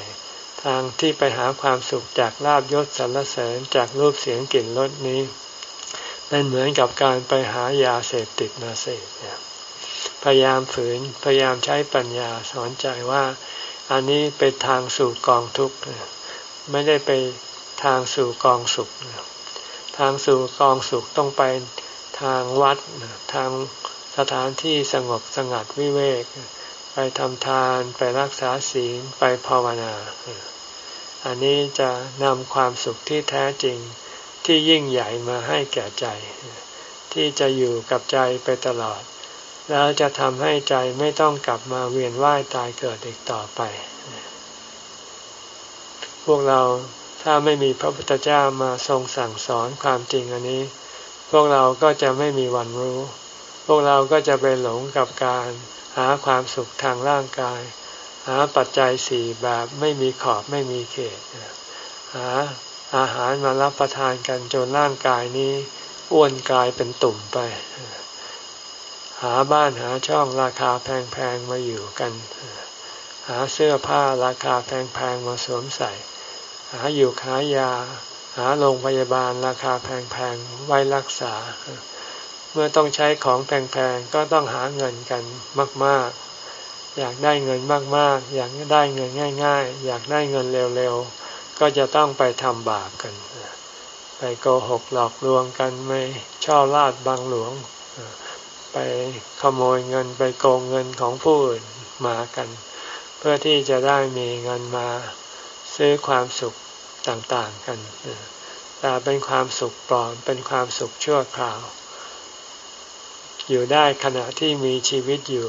ทางที่ไปหาความสุขจากลาบยศสรรเสริญจากรูปเสียงกลิ่นรสนี้ เป็นเหมือนกับการไปหายาเสพติดมาเสพพยายามฝืนพยายามใช้ปัญญาสอนใจว่า อันนี้เป็นทางสู่กองทุกข์ไม่ได้ไปทางสู่กองสุข ทางสู่กองสุขต้องไปทางวัดทางสถานที่สงบสงัดวิเวก ไปทำทานไปรักษาศีลไปภาวนา อันนี้จะนำความสุขที่แท้จริงที่ยิ่งใหญ่มาให้แก่ใจ ที่จะอยู่กับใจไปตลอด แล้วจะทำให้ใจไม่ต้องกลับมาเวียนว่ายตายเกิดอีกต่อไป พวกเราถ้าไม่มีพระพุทธเจ้ามาทรงสั่งสอนความจริงอันนี้ พวกเราก็จะไม่มีวันรู้ พวกเราก็จะไปหลงกับการ หาความสุขทางร่างกาย หาปัจจัยสี่แบบไม่มีขอบไม่มีเขตหาอาหารมารับประทานกันจนร่างกายนี้อ้วนกลายเป็นตุ่มไป หาบ้านหาช่องราคาแพงๆมาอยู่กัน หาเสื้อผ้าราคาแพงๆมาสวมใส่ หาอยู่ขายยา หาโรงพยาบาลราคาแพงๆไว้รักษา เมื่อต้องใช้ของแพงๆก็ต้องหาเงินกันมากๆ อยากได้เงินมากๆ อยากได้เงินง่าย ๆ อยากได้เงินเร็วๆ ก็จะต้องไปทำบาปกัน ไปโกหกหลอกลวงกันไม่ช่อลาดบังหลวง ไปขโมยเงินไปโกงเงินของผู้อื่นมากัน เพื่อที่จะได้มีเงินมาซื้อความสุขต่างๆกันแต่เป็นความสุขปลอมเป็นความสุขชั่วคราว อยู่ได้ขณะที่มีชีวิตอยู่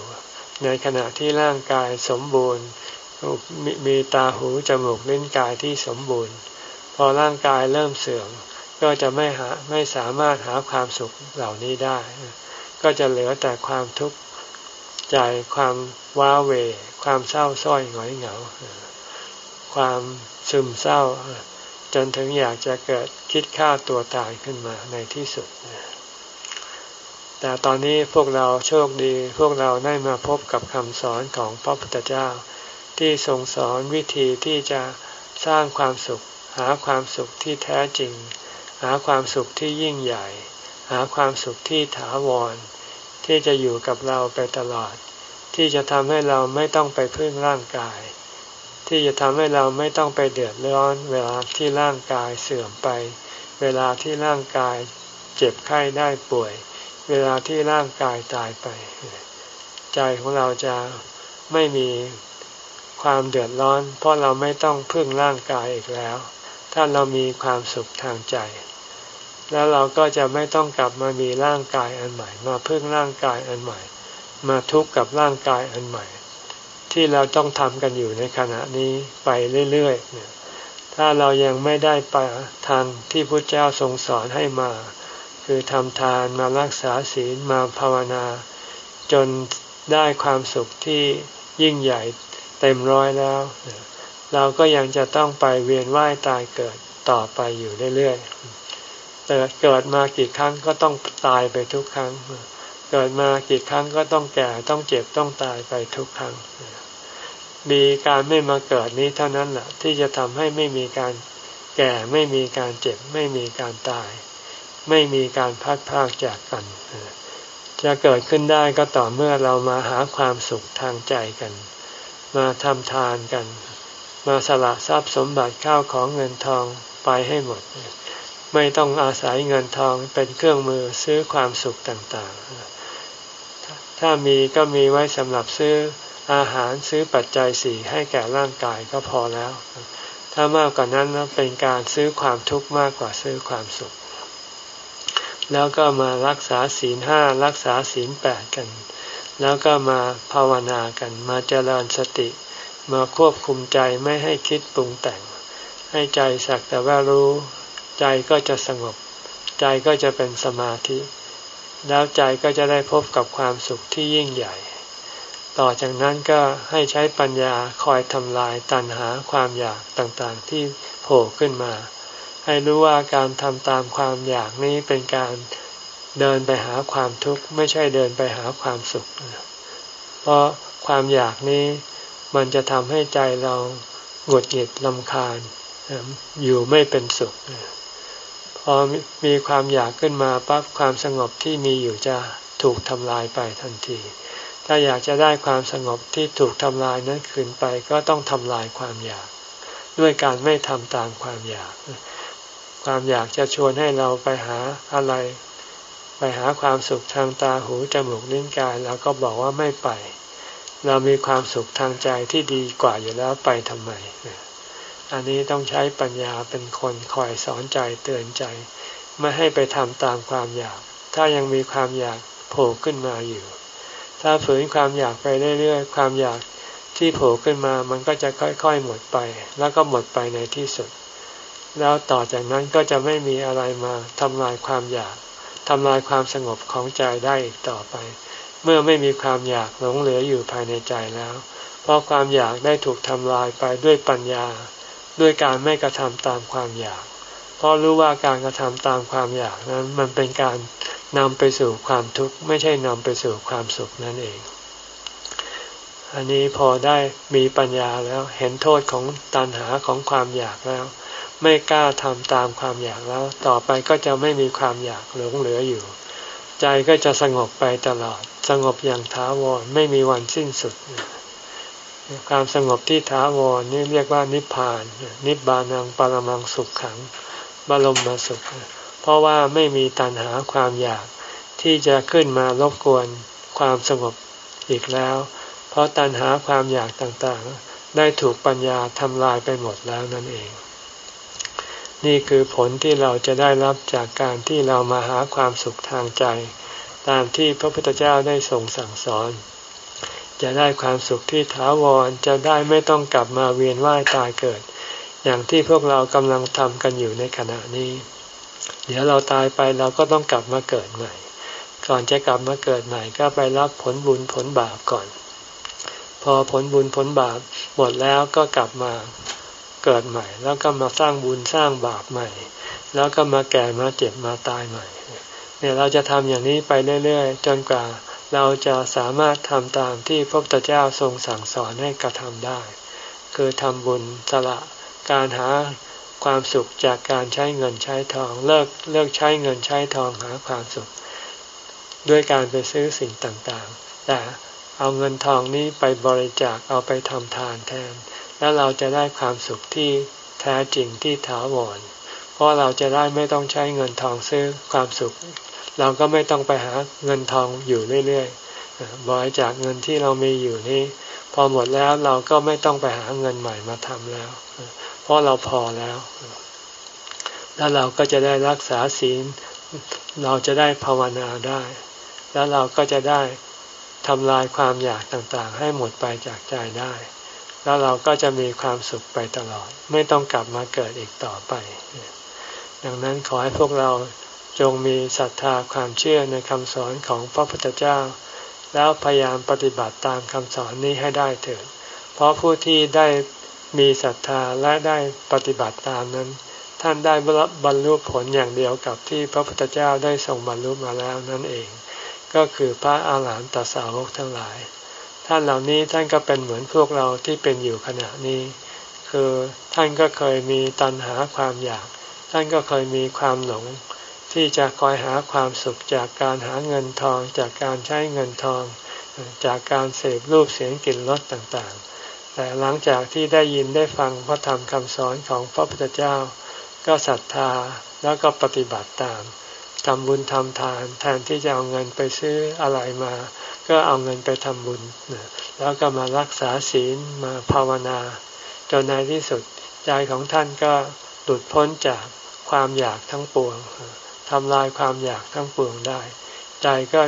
ในขณะที่ร่างกายสมบูรณ์มีตาหูจมูกลิ้นกายที่สมบูรณ์ พอร่างกายเริ่มเสื่อมก็จะไม่หาไม่สามารถหาความสุขเหล่านี้ได้ ก็จะเหลือแต่ความทุกข์ใจความว้าเว ความเศร้าส้อยหงอยเหงา ความซึมเศร้า จนถึงอยากจะเกิดคิดฆ่าตัวตายขึ้นมาในที่สุด แต่ตอนนี้พวกเราโชคดี พวกเราได้มาพบกับคำสอนของพระพุทธเจ้า ที่ทรงสอนวิธีที่จะสร้างความสุข หาความสุขที่แท้จริง หาความสุขที่ยิ่งใหญ่ หาความสุขที่ถาวร ที่จะอยู่กับเราไปตลอด ที่จะทำให้เราไม่ต้องไปพึ่งร่างกาย ที่จะทำให้เราไม่ต้องไปเดือดร้อน เวลาที่ร่างกายเสื่อมไป เวลาที่ร่างกายเจ็บไข้ได้ป่วย เวลาที่ร่างกายตายไป ใจของเราจะไม่มีความเดือดร้อน เพราะเราไม่ต้องพึ่งร่างกายอีกแล้ว ถ้าเรามีความสุขทางใจ แล้วเราก็จะไม่ต้องกลับมามีร่างกายอันใหม่ มาพึ่งร่างกายอันใหม่ มาทุกข์กับร่างกายอันใหม่ ที่เราต้องทำกันอยู่ในขณะนี้ไปเรื่อยๆถ้าเรายังไม่ได้ไปทางที่พระเจ้าทรงสอนให้มา คือทำทานมารักษาศีลมาภาวนา จนได้ความสุขที่ยิ่งใหญ่เต็มร้อยแล้ว เราก็ยังจะต้องไปเวียนว่ายตายเกิดต่อไปอยู่เรื่อยเกิดเกิดมากี่ครั้งก็ต้องตายไปทุกครั้ง เกิดมากี่ครั้งก็ต้องแก่ต้องเจ็บต้องตายไปทุกครั้ง มีการไม่มาเกิดนี้เท่านั้นแหละที่จะทำให้ไม่มีการแก่ไม่มีการเจ็บไม่มีการตาย ไม่มีการพัดพากจากกัน จะเกิดขึ้นได้ก็ต่อเมื่อเรามาหาความสุขทางใจกัน มาทำทานกัน มาสละทรัพย์สมบัติข้าวของเงินทองไปให้หมด ไม่ต้องอาศัยเงินทองเป็นเครื่องมือซื้อความสุขต่างๆ ถ้ามีก็มีไว้สำหรับซื้ออาหารซื้อปัจจัยสี่ให้แก่ร่างกายก็พอแล้ว ถ้ามากกว่านั้นเป็นการซื้อความทุกข์มากกว่าซื้อความสุข แล้วก็มารักษาศีลห้ารักษาศีลแปดกัน แล้วก็มาภาวนากัน มาเจริญสติ มาควบคุมใจไม่ให้คิดปรุงแต่ง ให้ใจสักแต่ว่ารู้ ใจก็จะสงบ ใจก็จะเป็นสมาธิ แล้วใจก็จะได้พบกับความสุขที่ยิ่งใหญ่ ต่อจากนั้นก็ให้ใช้ปัญญาคอยทำลายตัณหาความอยากต่างๆที่โผล่ขึ้นมา ให้รู้ว่าการทำตามความอยากนี้เป็นการเดินไปหาความทุกข์ ไม่ใช่เดินไปหาความสุข เพราะความอยากนี้มันจะทำให้ใจเราหงุดหงิดลำคาญ อยู่ไม่เป็นสุข พอมีความอยากขึ้นมาปั๊บความสงบที่มีอยู่จะถูกทำลายไปทันที ถ้าอยากจะได้ความสงบที่ถูกทำลายนั้นคืนไปก็ต้องทำลายความอยาก ด้วยการไม่ทำตามความอยาก ความอยากจะชวนให้เราไปหาอะไร ไปหาความสุขทางตาหูจมูกลิ้นกายเราก็บอกว่าไม่ไป เรามีความสุขทางใจที่ดีกว่าอยู่แล้วไปทำไม อันนี้ต้องใช้ปัญญาเป็นคนคอยสอนใจเตือนใจ ไม่ให้ไปทำตามความอยาก ถ้ายังมีความอยากโผล่ขึ้นมาอยู่ ถ้าฝืนความอยากไปเรื่อยๆความอยากที่โผล่ขึ้นมามันก็จะค่อย ๆ หมดไป แล้วก็หมดไปในที่สุด แล้วต่อจากนั้นก็จะไม่มีอะไรมาทำลายความอยากทำลายความสงบของใจได้อีกต่อไป เมื่อไม่มีความอยากหลงเหลืออยู่ภายในใจแล้ว เพราะความอยากได้ถูกทำลายไปด้วยปัญญา ด้วยการไม่กระทำตามความอยาก เพราะรู้ว่าการกระทำตามความอยากนั้นมันเป็นการนำไปสู่ความทุกข์ไม่ใช่นำไปสู่ความสุขนั่นเอง อันนี้พอได้มีปัญญาแล้วเห็นโทษของตัณหาของความอยากแล้ว ไม่กล้าทำตามความอยากแล้ว ต่อไปก็จะไม่มีความอยากหลงเหลืออยู่ ใจก็จะสงบไปตลอด สงบอย่างถาวรไม่มีวันสิ้นสุด ความสงบที่ถาวรนี่เรียกว่านิพพาน นิบานังปรมังสุขขังบรมมาสุข เพราะว่าไม่มีตัณหาความอยากที่จะขึ้นมารบกวนความสงบอีกแล้ว เพราะตัณหาความอยากต่างๆ ได้ถูกปัญญาทำลายไปหมดแล้วนั่นเอง นี่คือผลที่เราจะได้รับจากการที่เรามาหาความสุขทางใจ ตามที่พระพุทธเจ้าได้ทรงสั่งสอน จะได้ความสุขที่ถาวรจะได้ไม่ต้องกลับมาเวียนว่ายตายเกิด อย่างที่พวกเรากำลังทำกันอยู่ในขณะนี้ เดี๋ยวเราตายไปเราก็ต้องกลับมาเกิดใหม่ ก่อนจะกลับมาเกิดใหม่ก็ไปรับผลบุญผลบาปก่อน พอผลบุญผลบาปหมดแล้วก็กลับมา เกิดใหม่ แล้วก็มาสร้างบุญสร้างบาปใหม่ แล้วก็มาแก่มาเจ็บมาตายใหม่ เนี่ยเราจะทำอย่างนี้ไปเรื่อยๆ จนกว่าเราจะสามารถทำตามที่พระพุทธเจ้าทรงสั่งสอนให้กระทำได้ คือทำบุญสละการหาความสุขจากการใช้เงินใช้ทองเลิกเลิกใช้เงินใช้ทองหาความสุข ด้วยการไปซื้อสิ่งต่างๆ แต่เอาเงินทองนี้ไปบริจาคเอาไปทำทานแทน แล้วเราจะได้ความสุขที่แท้จริงที่ถาวร เพราะเราจะได้ไม่ต้องใช้เงินทองซื้อความสุข เราก็ไม่ต้องไปหาเงินทองอยู่เรื่อยๆบริจาคเงินที่เรามีอยู่นี้ พอหมดแล้วเราก็ไม่ต้องไปหาเงินใหม่มาทำแล้ว เพราะเราพอแล้ว แล้วเราก็จะได้รักษาศีล เราจะได้ภาวนาได้ แล้วเราก็จะได้ทำลายความอยากต่างๆ ให้หมดไปจากใจได้ แล้วเราก็จะมีความสุขไปตลอด ไม่ต้องกลับมาเกิดอีกต่อไป ดังนั้นขอให้พวกเราจงมีศรัทธาความเชื่อในคำสอนของพระพุทธเจ้า แล้วพยายามปฏิบัติตามคำสอนนี้ให้ได้เถิด เพราะผู้ที่ได้มีศรัทธาและได้ปฏิบัติตามนั้น ท่านได้บรรลุผลอย่างเดียวกับที่พระพุทธเจ้าได้ทรงบรรลุมาแล้วนั่นเอง ก็คือพระอาหารหันตสาวกทั้งหลาย ท่านเหล่านี้ท่านก็เป็นเหมือนพวกเราที่เป็นอยู่ขณะนี้ คือท่านก็เคยมีตัณหาความอยาก ท่านก็เคยมีความหลง ที่จะคอยหาความสุขจากการหาเงินทอง จากการใช้เงินทอง จากการเสพรูปเสียงกลิ่นรสต่างๆ แต่หลังจากที่ได้ยินได้ฟังพระธรรมคำสอนของพระพุทธเจ้า ก็ศรัทธาแล้วก็ปฏิบัติตาม ทำบุญทำทาน แทนที่จะเอาเงินไปซื้ออะไรมา ก็เอาเงินไปทำบุญ แล้วก็มารักษาศีลมาภาวนาจนในที่สุดใจของท่านก็หลุดพ้นจากความอยากทั้งปวงทำลายความอยากทั้งปวงได้ ใจก็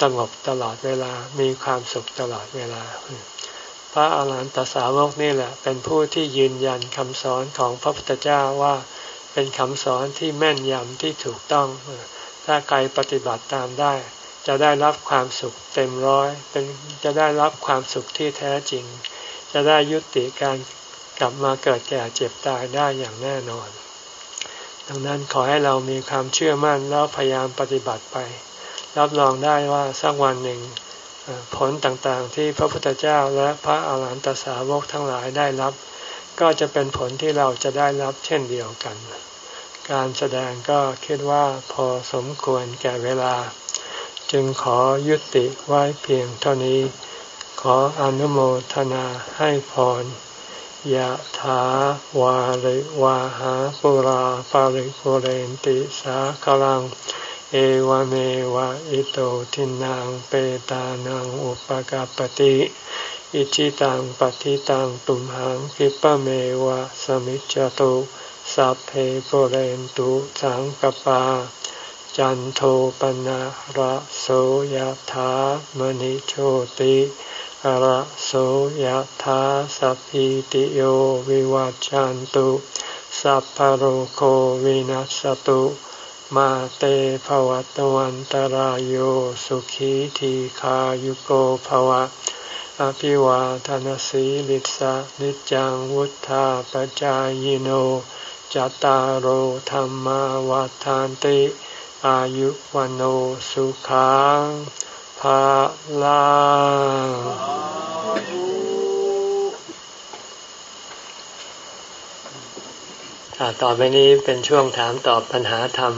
สงบตลอดเวลามีความสุขตลอดเวลา พระอาหารหันตสาวกนี่แหละ เป็นผู้ที่ยืนยันคำสอนของพระพุทธเจ้าว่า เป็นคำสอนที่แม่นยำที่ถูกต้อง ถ้าใครปฏิบัติตามได้ จะได้รับความสุขเต็มร้อยเป็นจะได้รับความสุขที่แท้จริง จะได้ยุติการกลับมาเกิดแก่เจ็บตายได้อย่างแน่นอน ดังนั้นขอให้เรามีความเชื่อมั่นแล้วพยายามปฏิบัติไป รับรองได้ว่าสักวันหนึ่งผลต่างๆ ที่พระพุทธเจ้าและพระอาหารหันตสาวกทั้งหลายได้รับ ก็จะเป็นผลที่เราจะได้รับเช่นเดียวกัน การแสดงก็คิดว่าพอสมควรแก่เวลา จึงขอยุติไว้เพียงเท่านี้ ขออนุโมทนาให้พรยะถาวาริวาหาปุราปาริปุเรนติสาคลัง เอวเมวะอิโตทินังเปตานังอุปกาปติอิชิตังปฏิตังตุมหังคิปะเมวะสมิจจตุ สัพเพปุเรนตุสังกปา จันโทปนะระโสยะถามณิโชติระโสยธาสัพพิติโยวิวัจจันตุ สัพพโรโควินัสตุมาเตภวัตวันตารโยสุขีทีขายุโกภวะ อภิวาทานสีลิสะนิจังวุธาปจายโน จตารโหธรรมวาทานติ อายุวันโอสุขังภาลาต่อไปนี้เป็นช่วงถามตอบปัญหาธรรม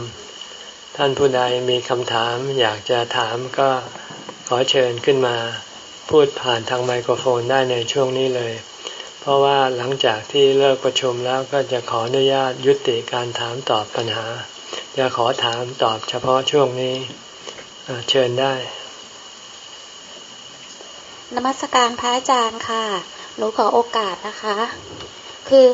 ท่านผู้ใดมีคำถามอยากจะถามก็ขอเชิญขึ้นมาพูดผ่านทางไมโครโฟนได้ในช่วงนี้เลย ราะว่าหลังจากที่เลิกประชุมแล้วก็จะขออนุญาตยุติการถามตอบปัญหา จะขอถามตอบเฉพาะช่วงนี้เชิญได้ นมัสการพระอาจารย์ค่ะ หนูขอโอกาสนะคะ คือ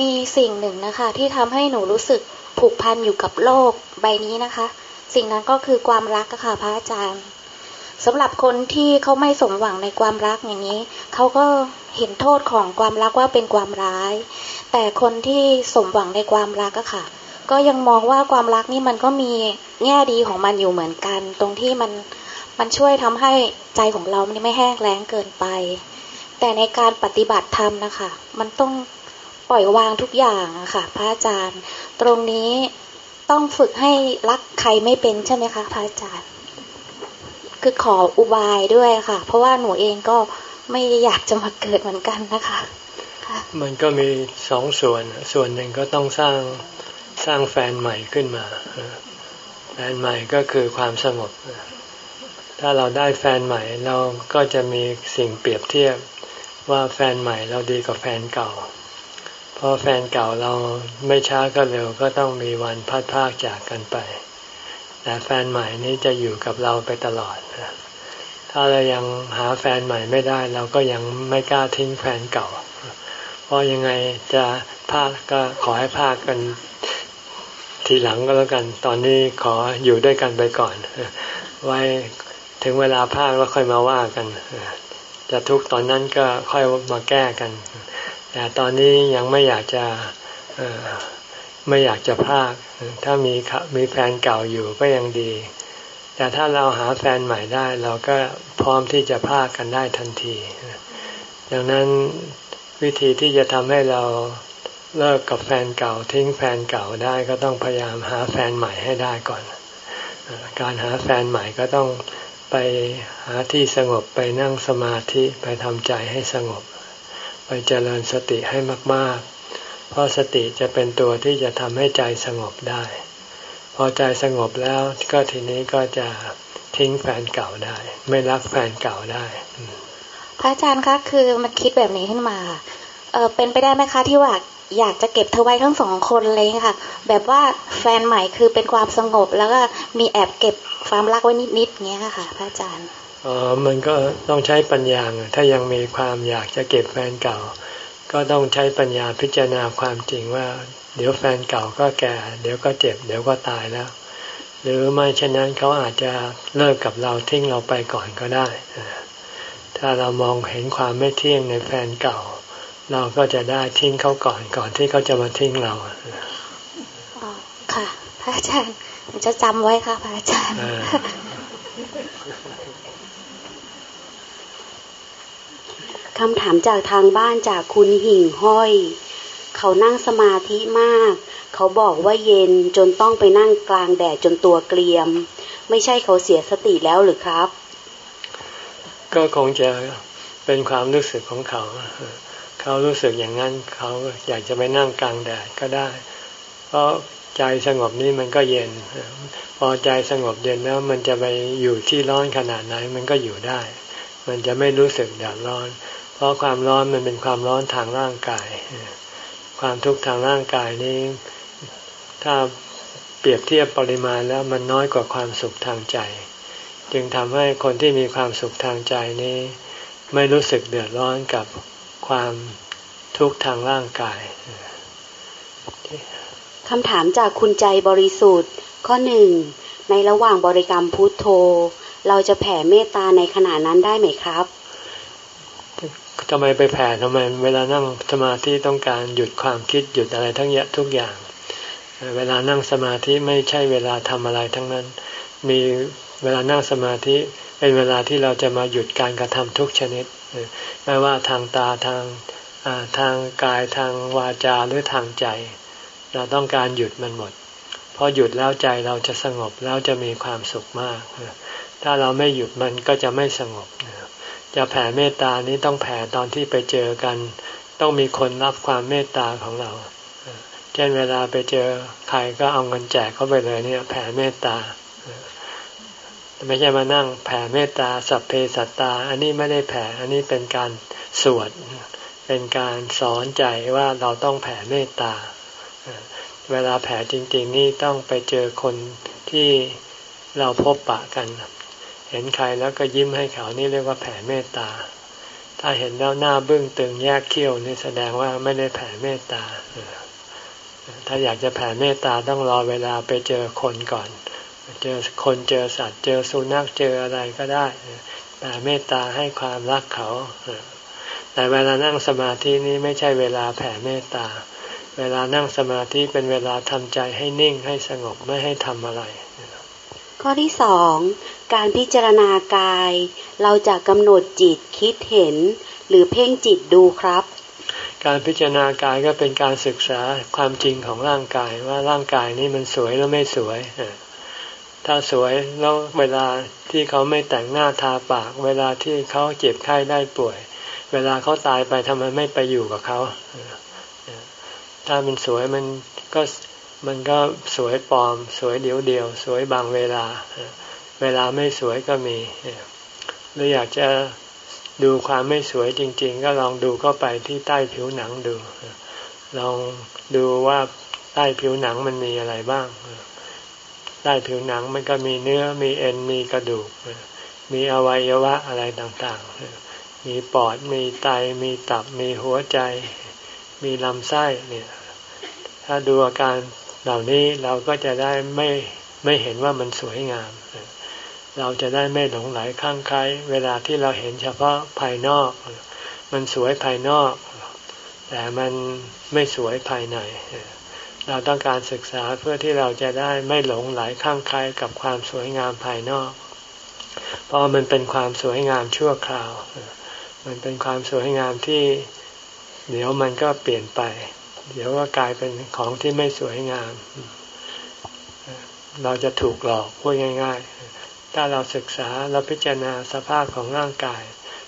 มีสิ่งหนึ่งนะคะ ที่ทำให้หนูรู้สึกผูกพันอยู่กับโลกใบนี้นะคะ สิ่งนั้นก็คือความรักค่ะพระอาจารย์สำหรับคนที่เขาไม่สมหวังในความรักอย่างนี้ เขาก็ เห็นโทษของความรักว่าเป็นความร้าย แต่คนที่สมหวังในความรักก็ค่ะ ก็ยังมองว่าความรักนี่มันก็มีแง่ดีของมันอยู่เหมือนกัน ตรงที่มันมันช่วยทำให้ใจของเราไม่แห้งแล้งเกินไป แต่ในการปฏิบัติธรรมนะคะ มันต้องปล่อยวางทุกอย่างอะค่ะ พระอาจารย์ ตรงนี้ต้องฝึกให้รักใครไม่เป็นใช่ไหมคะพระอาจารย์ คือขออุบายด้วยค่ะ เพราะว่าหนูเองก็ ไม่อยากจะมาเกิดเหมือนกันนะคะมันก็มีสองส่วน ส่วนหนึ่งก็ต้องสร้างสร้างแฟนใหม่ขึ้นมา แฟนใหม่ก็คือความสงบ ถ้าเราได้แฟนใหม่เราก็จะมีสิ่งเปรียบเทียบว่าแฟนใหม่เราดีกว่าแฟนเก่า เพราะแฟนเก่าเราไม่ช้าก็เร็วก็ต้องมีวันพัดพากจากกันไป แต่แฟนใหม่นี้จะอยู่กับเราไปตลอด ถ้าเรายังหาแฟนใหม่ไม่ได้ เราก็ยังไม่กล้าทิ้งแฟนเก่า เพราะยังไงจะพากก็ขอให้พากกันทีหลังก็แล้วกัน ตอนนี้ขออยู่ด้วยกันไปก่อน ไว้ถึงเวลาภาคแล้วค่อยมาว่ากัน จะทุกตอนนั้นก็ค่อยมาแก้กัน แต่ตอนนี้ยังไม่อยากจะไม่อยากจะพากถ้ามีมีแฟนเก่าอยู่ก็ยังดี แต่ถ้าเราหาแฟนใหม่ได้ เราก็พร้อมที่จะพากันได้ทันทีดังนั้นวิธีที่จะทำให้เราเลิกกับแฟนเก่า ทิ้งแฟนเก่าได้ก็ต้องพยายามหาแฟนใหม่ให้ได้ก่อน การหาแฟนใหม่ก็ต้องไปหาที่สงบไปนั่งสมาธิไปทำใจให้สงบ ไปเจริญสติให้มาก ๆ เพราะสติจะเป็นตัวที่จะทำให้ใจสงบได้ พอใจสงบแล้วก็ทีนี้ก็จะทิ้งแฟนเก่าได้ ไม่รักแฟนเก่าได้ พระอาจารย์คะคือมันคิดแบบนี้ขึ้นมาเออเป็นไปได้ไหมคะที่ว่าอยากจะเก็บเธอไว้ทั้งสองคนเลยค่ะ แบบว่าแฟนใหม่คือเป็นความสงบแล้วก็มีแอบเก็บความรักไว้นิดๆเงี้ยค่ะ พระอาจารย์อ๋อมันก็ต้องใช้ปัญญาถ้ายังมีความอยากจะเก็บแฟนเก่า ก็ต้องใช้ปัญญาพิจารณาความจริงว่า เดี๋ยวแฟนเก่าก็แก่ เดี๋ยวก็เจ็บ เดี๋ยวก็ตายแล้ว หรือไม่เช่นนั้นเขาอาจจะเลิกกับเราทิ้งเราไปก่อนก็ได้ ถ้าเรามองเห็นความไม่เที่ยงในแฟนเก่า เราก็จะได้ทิ้งเขาก่อนก่อนที่เขาจะมาทิ้งเราอ๋อค่ะ พระอาจารย์จะจำไว้ค่ะ พระอาจารย์คำถามจากทางบ้านจากคุณหิ่งห้อย เขานั่งสมาธิมาก เขาบอกว่าเย็นจนต้องไปนั่งกลางแดดจนตัวเกลียม ไม่ใช่เขาเสียสติแล้วหรือครับ ก็คงจะเป็นความรู้สึกของเขา เขารู้สึกอย่างนั้น เขาอยากจะไปนั่งกลางแดดก็ได้ เพราะใจสงบนี้มันก็เย็น พอใจสงบเย็นแล้วมันจะไปอยู่ที่ร้อนขนาดไหนมันก็อยู่ได้ มันจะไม่รู้สึกแดดร้อน เพราะความร้อนมันเป็นความร้อนทางร่างกาย ความทุกข์ทางร่างกายนี้ ถ้าเปรียบเทียบปริมาณแล้วมันน้อยกว่าความสุขทางใจ จึงทำให้คนที่มีความสุขทางใจนี้ ไม่รู้สึกเดือดร้อนกับความทุกข์ทางร่างกายคำถามจากคุณใจบริสุทธิ์ ข้อหนึ่งในระหว่างบริกรรมพุทโธ เราจะแผ่เมตตาในขณะนั้นได้ไหมครับ ทำไมไปแผ่ทำไมเวลานั่งสมาธิต้องการหยุดความคิดหยุดอะไรทั้งยะทุกอย่าง เวลานั่งสมาธิไม่ใช่เวลาทำอะไรทั้งนั้น มีเวลานั่งสมาธิเป็นเวลาที่เราจะมาหยุดการกระทำทุกชนิดไม่ว่าทางตาทางทางกายทางวาจาหรือทางใจ เราต้องการหยุดมันหมดพอหยุดแล้วใจเราจะสงบแล้วจะมีความสุขมาก ถ้าเราไม่หยุดมันก็จะไม่สงบ จะแผ่เมตตานี้ต้องแผ่ตอนที่ไปเจอกัน ต้องมีคนรับความเมตตาของเรา เช่นเวลาไปเจอใครก็เอาเงินแจกเข้าไปเลยเนี่ยแผ่เมตตาไม่ใช่มานั่งแผ่เมตตาสัพเพสัตตา อันนี้ไม่ได้แผ่อันนี้เป็นการสวด เป็นการสอนใจว่าเราต้องแผ่เมตตา เวลาแผ่จริง ๆ นี่ต้องไปเจอคนที่เราพบปะกัน เห็นใครแล้วก็ยิ้มให้เขานี่เรียกว่าแผ่เมตตา ถ้าเห็นแล้วหน้าบึ้งตึงแยกเขี้ยวนี่แสดงว่าไม่ได้แผ่เมตตา ถ้าอยากจะแผ่เมตตาต้องรอเวลาไปเจอคนก่อน เจอคนเจอสัตว์เจอสุนัขเจออะไรก็ได้แต่เมตตาให้ความรักเขา แต่เวลานั่งสมาธินี้ไม่ใช่เวลาแผ่เมตตา เวลานั่งสมาธิเป็นเวลาทำใจให้นิ่งให้สงบไม่ให้ทำอะไร ข้อที่สองการพิจารณากาย เราจะกำหนดจิตคิดเห็น หรือเพ่งจิตดูครับ การพิจารณากายก็เป็นการศึกษาความจริงของร่างกายว่าร่างกายนี้มันสวยหรือไม่สวย ถ้าสวยแล้วเวลาที่เขาไม่แต่งหน้าทาปาก เวลาที่เขาเจ็บไข้ได้ป่วย เวลาเขาตายไปทำไมไม่ไปอยู่กับเขา ถ้ามันสวยมันก็ มันก็สวยปลอม สวยเดียวเดียว สวยบางเวลา เวลาไม่สวยก็มีหรืออยากจะดูความไม่สวยจริง ๆ ก็ลองดูเข้าไปที่ใต้ผิวหนังดู ลองดูว่าใต้ผิวหนังมันมีอะไรบ้าง ใต้ผิวหนังมันก็มีเนื้อมีเอ็นมีกระดูก มีอวัยวะอะไรต่างๆ มีปอดมีไตมีตับมีหัวใจ มีลำไส้เนี่ย ถ้าดูอาการ เหล่านี้เราก็จะได้ไม่ไม่เห็นว่ามันสวยงาม เราจะได้ไม่หลงไหลข้างใครเวลาที่เราเห็นเฉพาะภายนอก มันสวยภายนอก แต่มันไม่สวยภายในเราต้องการศึกษาเพื่อที่เราจะได้ไม่หลงไหลข้างใครกับความสวยงามภายนอก เพราะมันเป็นความสวยงามชั่วคราว มันเป็นความสวยงามที่เดี๋ยวมันก็เปลี่ยนไป เดี๋ยวว่ากลายเป็นของที่ไม่สวยงาม เราจะถูกหลอกพูดง่าย ๆ ถ้าเราศึกษาเราพิจารณาสภาพของร่างกาย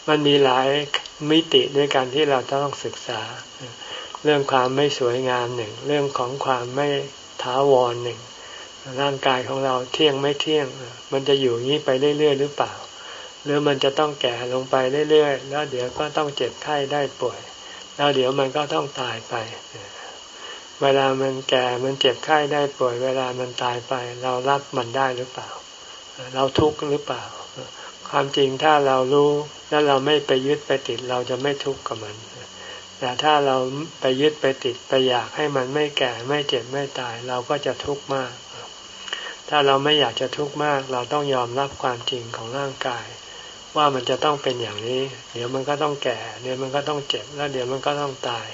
มันมีหลายมิติด้วยกันที่เราต้องศึกษา เรื่องความไม่สวยงามหนึ่ง เรื่องของความไม่ท้าวรหนึ่งร่างกายของเราเที่ยงไม่เที่ยง มันจะอยู่งี้ไปเรื่อยๆหรือเปล่า หรือมันจะต้องแก่ลงไปเรื่อยๆ แล้วเดี๋ยวก็ต้องเจ็บไข้ได้ป่วย แล้วเดี๋ยวมันก็ต้องตายไป เวลามันแก่มันเจ็บไข้ได้ป่วย เวลามันตายไป เรารับมันได้หรือเปล่า เราทุกข์หรือเปล่า ความจริงถ้าเรารู้แล้วเราไม่ไปยึดไปติดเราจะไม่ทุกข์กับมันแต่ถ้าเราไปยึดไปติดไปอยากให้มันไม่แก่ไม่เจ็บไม่ตาย เราก็จะทุกข์มาก ถ้าเราไม่อยากจะทุกข์มาก เราต้องยอมรับความจริงของร่างกาย ว่ามันจะต้องเป็นอย่างนี้ เดี๋ยวมันก็ต้องแก่ เดี๋ยวมันก็ต้องเจ็บแล้วเดี๋ยวมันก็ต้องตาย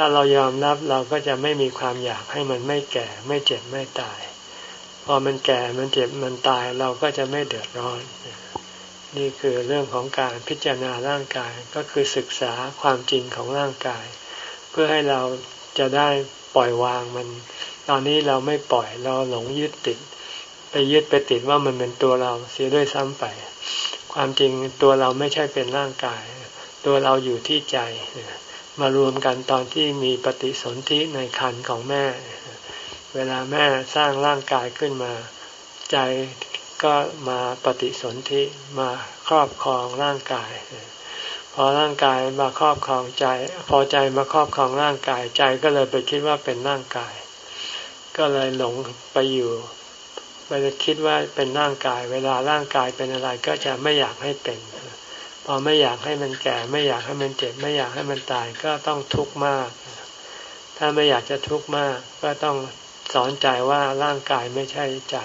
ถ้าเรายอมรับเราก็จะไม่มีความอยากให้มันไม่แก่ ไม่เจ็บไม่ตาย พอมันแก่มันเจ็บมันตายเราก็จะไม่เดือดร้อน นี่คือเรื่องของการพิจารณาร่างกายก็คือศึกษาความจริงของร่างกาย เพื่อให้เราจะได้ปล่อยวางมัน ตอนนี้เราไม่ปล่อยเราหลงยึดติด ไปยึดไปติดว่ามันเป็นตัวเราเสียด้วยซ้ำไป ความจริงตัวเราไม่ใช่เป็นร่างกาย ตัวเราอยู่ที่ใจ มารวมกันตอนที่มีปฏิสนธิในคันของแม่ เวลาแม่สร้างร่างกายขึ้นมา ใจก็มาปฏิสนธิมาครอบครองร่างกาย พอร่างกายมาครอบครองใจ พอใจมาครอบครองร่างกายใจก็เลยไปคิดว่าเป็นร่างกาย ก็เลยหลงไปอยู่ไปคิดว่าเป็นร่างกาย เวลาร่างกายเป็นอะไรก็จะไม่อยากให้เป็น พอไม่อยากให้มันแก่ ไม่อยากให้มันเจ็บ ไม่อยากให้มันตายก็ต้องทุกข์มาก ถ้าไม่อยากจะทุกข์มาก ก็ต้องสอนใจว่าร่างกายไม่ใช่ใจ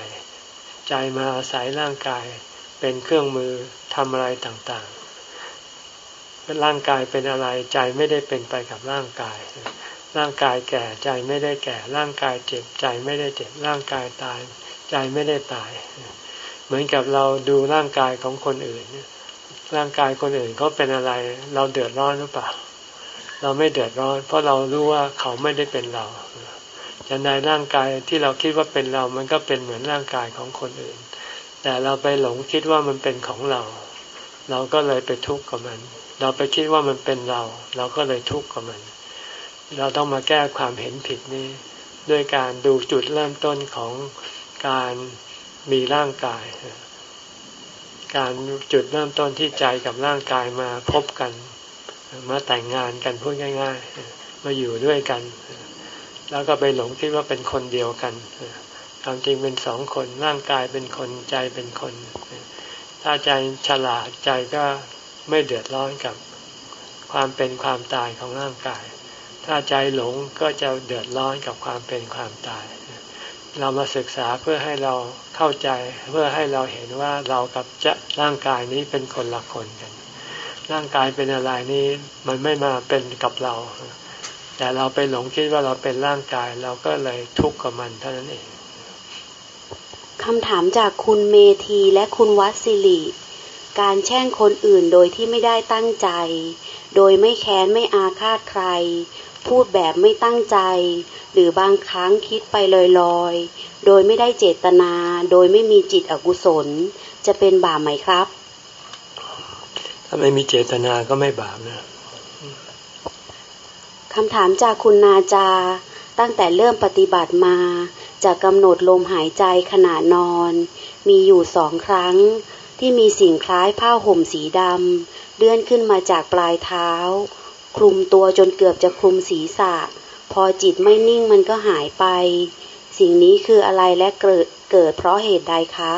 ใจมาอาศัยร่างกายเป็นเครื่องมือทำอะไรต่างๆร่างกายเป็นอะไรใจไม่ได้เป็นไปกับร่างกาย ร่างกายแก่ใจไม่ได้แก่ ร่างกายเจ็บใจไม่ได้เจ็บ ร่างกายตาย ใจไม่ได้ตาย เหมือนกับเราดูร่างกายของคนอื่นเนี่ย ร่างกายคนอื่นเขาเป็นอะไร เราเดือดร้อนหรือเปล่า เราไม่เดือดร้อน เพราะเรารู้ว่าเขาไม่ได้เป็นเราจะในร่างกายที่เราคิดว่าเป็นเรา มันก็เป็นเหมือนร่างกายของคนอื่น แต่เราไปหลงคิดว่ามันเป็นของเรา เราก็เลยไปทุกข์กับมัน เราไปคิดว่ามันเป็นเรา เราก็เลยทุกข์กับมัน เราต้องมาแก้ความเห็นผิดนี้ ด้วยการดูจุดเริ่มต้นของการมีร่างกาย การจุดเริ่มต้นที่ใจกับร่างกายมาพบกัน มาแต่งงานกันพูดง่าย ๆ มาอยู่ด้วยกัน แล้วก็ไปหลงคิดว่าเป็นคนเดียวกันความจริงเป็นสองคนร่างกายเป็นคนใจเป็นคน ถ้าใจฉลาดใจก็ไม่เดือดร้อนกับความเป็นความตายของร่างกาย ถ้าใจหลงก็จะเดือดร้อนกับความเป็นความตาย เรามาศึกษาเพื่อให้เราเข้าใจเพื่อให้เราเห็นว่าเรากับจะร่างกายนี้เป็นคนละคนกัน ร่างกายเป็นอะไรนี้มันไม่มาเป็นกับเรา แต่เราไปหลงคิดว่าเราเป็นร่างกายเราก็เลยทุกข์กับมันเท่านั้นเองคำถามจากคุณเมธีและคุณวัดสิริการแช่งคนอื่นโดยที่ไม่ได้ตั้งใจ โดยไม่แค้นไม่อาฆาตใคร พูดแบบไม่ตั้งใจ หรือบางครั้งคิดไปลอยๆ โดยไม่ได้เจตนา โดยไม่มีจิตอกุศล จะเป็นบาปไหมครับ ถ้าไม่มีเจตนาก็ไม่บาปนะคำถามจากคุณนาจา ตั้งแต่เริ่มปฏิบัติมาจะกำหนดลมหายใจขณะนอน มีอยู่สองครั้ง ที่มีสิ่งคล้ายผ้าห่มสีดำเลื่อนขึ้นมาจากปลายเท้า คลุมตัวจนเกือบจะคลุมศีรษะ พอจิตไม่นิ่งมันก็หายไป สิ่งนี้คืออะไรและเกิดเกิดเพราะเหตุใดคะ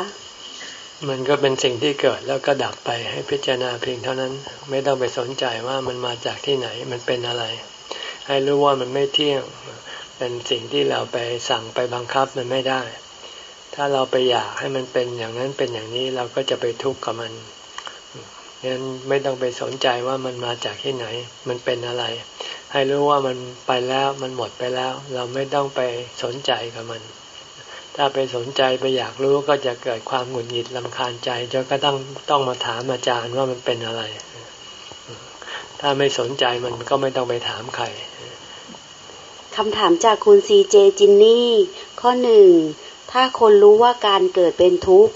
มันก็เป็นสิ่งที่เกิดแล้วก็ดับไปให้พิจารณาเพียงเท่านั้น ไม่ต้องไปสนใจว่ามันมาจากที่ไหนมันเป็นอะไร ให้รู้ว่ามันไม่เที่ยงเป็นสิ่งที่เราไปสั่งไปบังคับมันไม่ได้ ถ้าเราไปอยากให้มันเป็นอย่างนั้นเป็นอย่างนี้เราก็จะไปทุกข์กับมัน งั้นไม่ต้องไปสนใจว่ามันมาจากที่ไหน มันเป็นอะไร ให้รู้ว่ามันไปแล้วมันหมดไปแล้ว เราไม่ต้องไปสนใจกับมัน ถ้าไปสนใจไปอยากรู้ก็จะเกิดความหงุดหงิดลำคาญใจจนก็ต้องต้องมาถามอาจารย์ว่ามันเป็นอะไร ถ้าไม่สนใจมันก็ไม่ต้องไปถามใครคำถามจากคุณซีเจจินนี่ ข้อหนึ่ง ถ้าคนรู้ว่าการเกิดเป็นทุกข์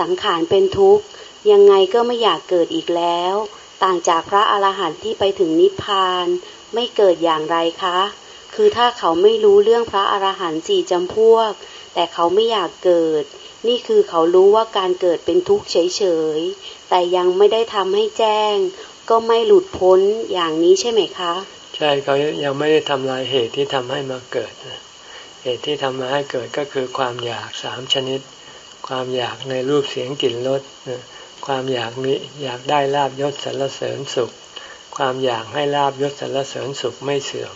สังขารเป็นทุกข์ ยังไงก็ไม่อยากเกิดอีกแล้ว ต่างจากพระอรหันต์ที่ไปถึงนิพพาน ไม่เกิดอย่างไรคะ คือถ้าเขาไม่รู้เรื่องพระอรหันต์สี่จำพวก แต่เขาไม่อยากเกิด นี่คือเขารู้ว่าการเกิดเป็นทุกข์เฉยๆ แต่ยังไม่ได้ทำให้แจ้ง ก็ไม่หลุดพ้นอย่างนี้ใช่ไหมคะ ใช่เขายังไม่ได้ทำลายเหตุที่ทำให้มาเกิด เหตุที่ทำมาให้เกิดก็คือความอยากสามชนิด ความอยากในรูปเสียงกลิ่นรส ความอยากมีอยากได้ลาบยศสรรเสริญสุข ความอยากให้ลาบยศสรรเสริญสุขไม่เสื่อม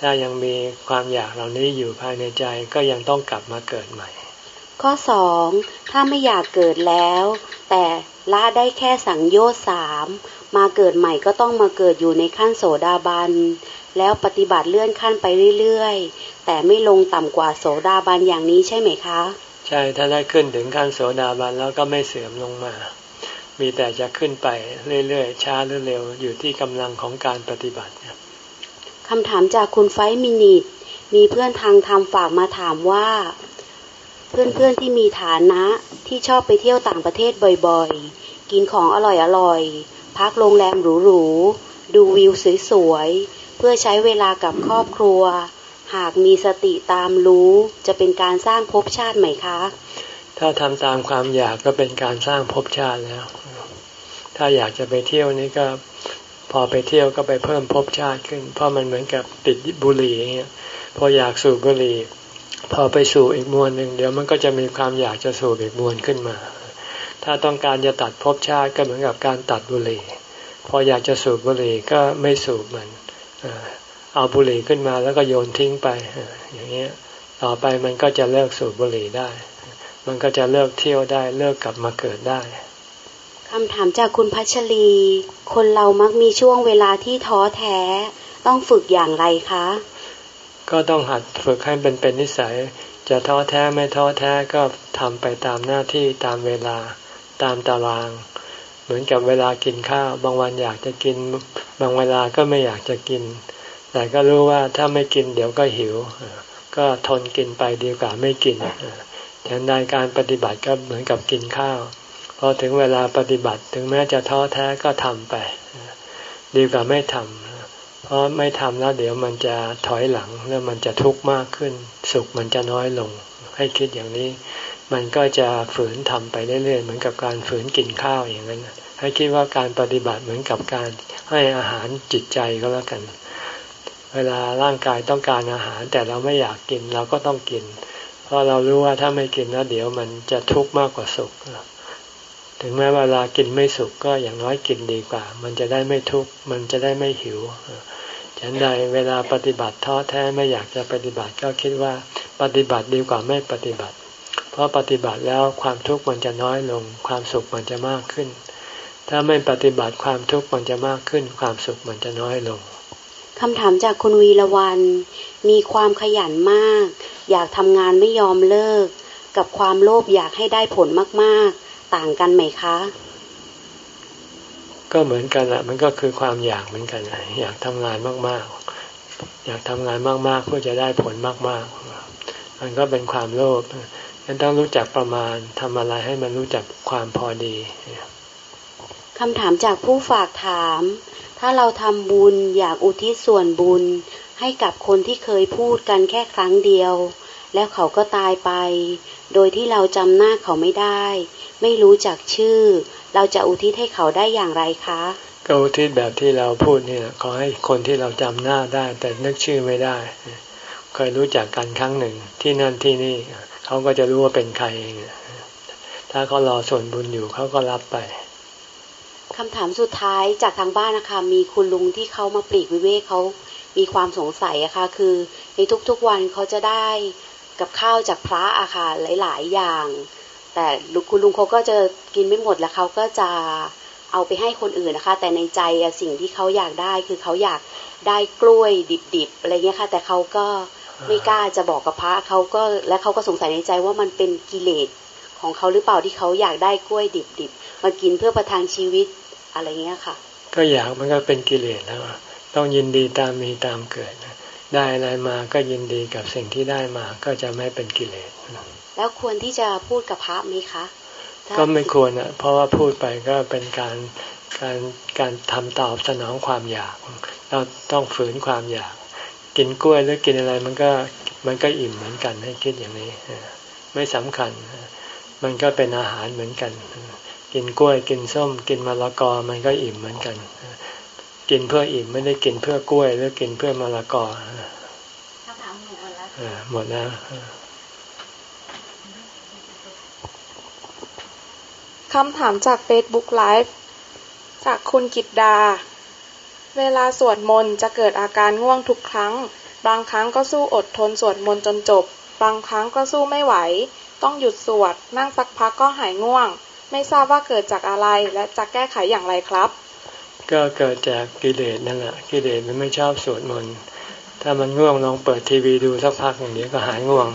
ถ้ายังมีความอยากเหล่านี้อยู่ภายในใจก็ยังต้องกลับมาเกิดใหม่ ข้อสองถ้าไม่อยากเกิดแล้ว แต่ละได้แค่สังโยชน์สามมาเกิดใหม่ก็ต้องมาเกิดอยู่ในขั้นโสดาบันแล้วปฏิบัติเลื่อนขั้นไปเรื่อยๆ แต่ไม่ลงต่ำกว่าโสดาบันอย่างนี้ใช่ไหมคะ ใช่ถ้าได้ขึ้นถึงขั้นโสดาบันแล้วก็ไม่เสื่อมลงมา มีแต่จะขึ้นไปเรื่อยๆช้าหรือเร็วอยู่ที่กำลังของการปฏิบัติคำถามจากคุณไฟมินิตมีเพื่อนทางธรรมฝากมาถามว่า เพื่อนๆที่มีฐานะที่ชอบไปเที่ยวต่างประเทศบ่อยๆ กินของอร่อยๆ พักโรงแรมหรูๆ ดูวิวสวยๆ เพื่อใช้เวลากับครอบครัว หากมีสติตามรู้จะเป็นการสร้างภพชาติไหมคะ ถ้าทำตามความอยากก็เป็นการสร้างภพชาติแล้ว ถ้าอยากจะไปเที่ยวนี่ก็พอไปเที่ยวก็ไปเพิ่มภพชาติขึ้น เพราะมันเหมือนกับติดบุหรี่อย่างเงี้ยพออยากสูบบุหรี่ พอไปสู่อีกมวลหนึ่งเดี๋ยวมันก็จะมีความอยากจะสูบอีกมวลขึ้นมา ถ้าต้องการจะตัดภพชาติก็เหมือนกับการตัดบุหรี่ พออยากจะสูบบุหรี่ก็ไม่สูบมัน เอาบุหรี่ขึ้นมาแล้วก็โยนทิ้งไป อย่างเงี้ยต่อไปมันก็จะเลิกสูบบุหรี่ได้ มันก็จะเลิกเที่ยวได้เลิกกลับมาเกิดได้คำถามจากคุณพัชรี คนเรามักมีช่วงเวลาที่ท้อแท้ ต้องฝึกอย่างไรคะ ก็ต้องหัดฝึกให้เป็นเป็นนิสัย จะท้อแท้ไม่ท้อแท้ก็ทำไปตามหน้าที่ตามเวลาตามตาราง เหมือนกับเวลากินข้าว บางวันอยากจะกิน บางเวลาก็ไม่อยากจะกิน แต่ก็รู้ว่าถ้าไม่กินเดี๋ยวก็หิว ก็ทนกินไปดีกว่าไม่กินฉันใดการปฏิบัติก็เหมือนกับกินข้าว พอถึงเวลาปฏิบัติถึงแม้จะท้อแท้ก็ทำไป ดีกว่าไม่ทำเพราะไม่ทำแล้วเดี๋ยวมันจะถอยหลังแล้วมันจะทุกข์มากขึ้น สุขมันจะน้อยลง ให้คิดอย่างนี้ มันก็จะฝืนทำไปเรื่อยๆเหมือนกับการฝืนกินข้าวอย่างนั้นให้คิดว่าการปฏิบัติเหมือนกับการให้อาหารจิตใจก็แล้วกัน เวลาร่างกายต้องการอาหาร แต่เราไม่อยากกินเราก็ต้องกิน เพราะเรารู้ว่าถ้าไม่กินแล้วเดี๋ยวมันจะทุกข์มากกว่าสุข ถึงแม้เวลากินไม่สุกก็อย่างน้อยกินดีกว่า มันจะได้ไม่ทุกข์มันจะได้ไม่หิวฉันใดเวลาปฏิบัติท้อแท้ไม่อยากจะปฏิบัติก็คิดว่าปฏิบัติดีกว่าไม่ปฏิบัติ เพราะปฏิบัติแล้วความทุกข์มันจะน้อยลง ความสุขมันจะมากขึ้น ถ้าไม่ปฏิบัติความทุกข์มันจะมากขึ้น ความสุขมันจะน้อยลง คำถามจากคุณวีรวัน มีความขยันมาก อยากทำงานไม่ยอมเลิก กับความโลภอยากให้ได้ผลมากๆ ต่างกันไหมคะ ก็เหมือนกันแหละมันก็คือความอยากเหมือนกันอยากทำงานมากๆ อยากทำงานมากๆ เพื่อจะได้ผลมากๆ มันก็เป็นความโลภงั้นต้องรู้จักประมาณทำอะไรให้มันรู้จักความพอดีคำถามจากผู้ฝากถาม ถ้าเราทำบุญอยากอุทิศส่วนบุญ ให้กับคนที่เคยพูดกันแค่ครั้งเดียว แล้วเขาก็ตายไป โดยที่เราจำหน้าเขาไม่ได้ ไม่รู้จักชื่อ เราจะอุทิศให้เขาได้อย่างไรคะก็อุทิศแบบที่เราพูดเนี่ยขอให้คนที่เราจำหน้าได้ แต่นึกชื่อไม่ได้ เคยรู้จักกันครั้งหนึ่งที่นั่นที่นี่ เขาก็จะรู้ว่าเป็นใครเองถ้าเขารอส่วนบุญอยู่เขาก็รับไป คำถามสุดท้ายจากทางบ้านนะคะ มีคุณลุงที่เขามาปลีกวิเวกเขามีความสงสัยอะคะ่ะ คือในทุกๆวันเขาจะได้กับข้าวจากพระอะค่ะหลาย ๆ อย่าง แต่คุณลุงเขาก็จะกินไม่หมดแล้วเขาก็จะเอาไปให้คนอื่นนะคะ แต่ในใจสิ่งที่เขาอยากได้คือเขาอยากได้กล้วยดิบๆอะไรเงี้ยค่ะ แต่เขาก็ไม่กล้าจะบอกกับพระเขาก็และเขาก็สงสัยในใจว่ามันเป็นกิเลสของเขาหรือเปล่าที่เขาอยากได้กล้วยดิบๆมากินเพื่อประทังชีวิต อะไรเงี้ยค่ะ ก็อยากมันก็เป็นกิเลสแล้วต้องยินดีตามมีตามเกิดได้อะไรมาก็ยินดีกับสิ่งที่ได้มาก็จะไม่เป็นกิเลสแล้วควรที่จะพูดกับพระไหมคะก็ไม่ควรอะเพราะว่าพูดไปก็เป็นการการการทำตอบสนองความอยาก เราต้องฝืนความอยาก กินกล้วยหรือกินอะไรมันก็มันก็อิ่มเหมือนกันให้คิดอย่างนี้ ไม่สำคัญ มันก็เป็นอาหารเหมือนกัน กินกล้วยกินส้ม กินมะละกอมันก็อิ่มเหมือนกัน กินเพื่ออิ่มไม่ได้กินเพื่อกล้วย หรือกินเพื่อมะละกอหมดแล้วคำถามจาก Facebook Live จากคุณกิตดา เวลาสวดมนต์จะเกิดอาการง่วงทุกครั้ง บางครั้งก็สู้อดทนสวดมนต์จนจบ บางครั้งก็สู้ไม่ไหว ต้องหยุดสวด นั่งสักพักก็หายง่วง ไม่ทราบว่าเกิดจากอะไรและจะแก้ไขอย่างไรครับ ก็เกิดจากกิเลสนั่นแหละกิเลสมันไม่ชอบสวดมนต์ถ้ามันง่วงลองเปิดทีวีดูสักพักอย่างนี้ก็หายง่วง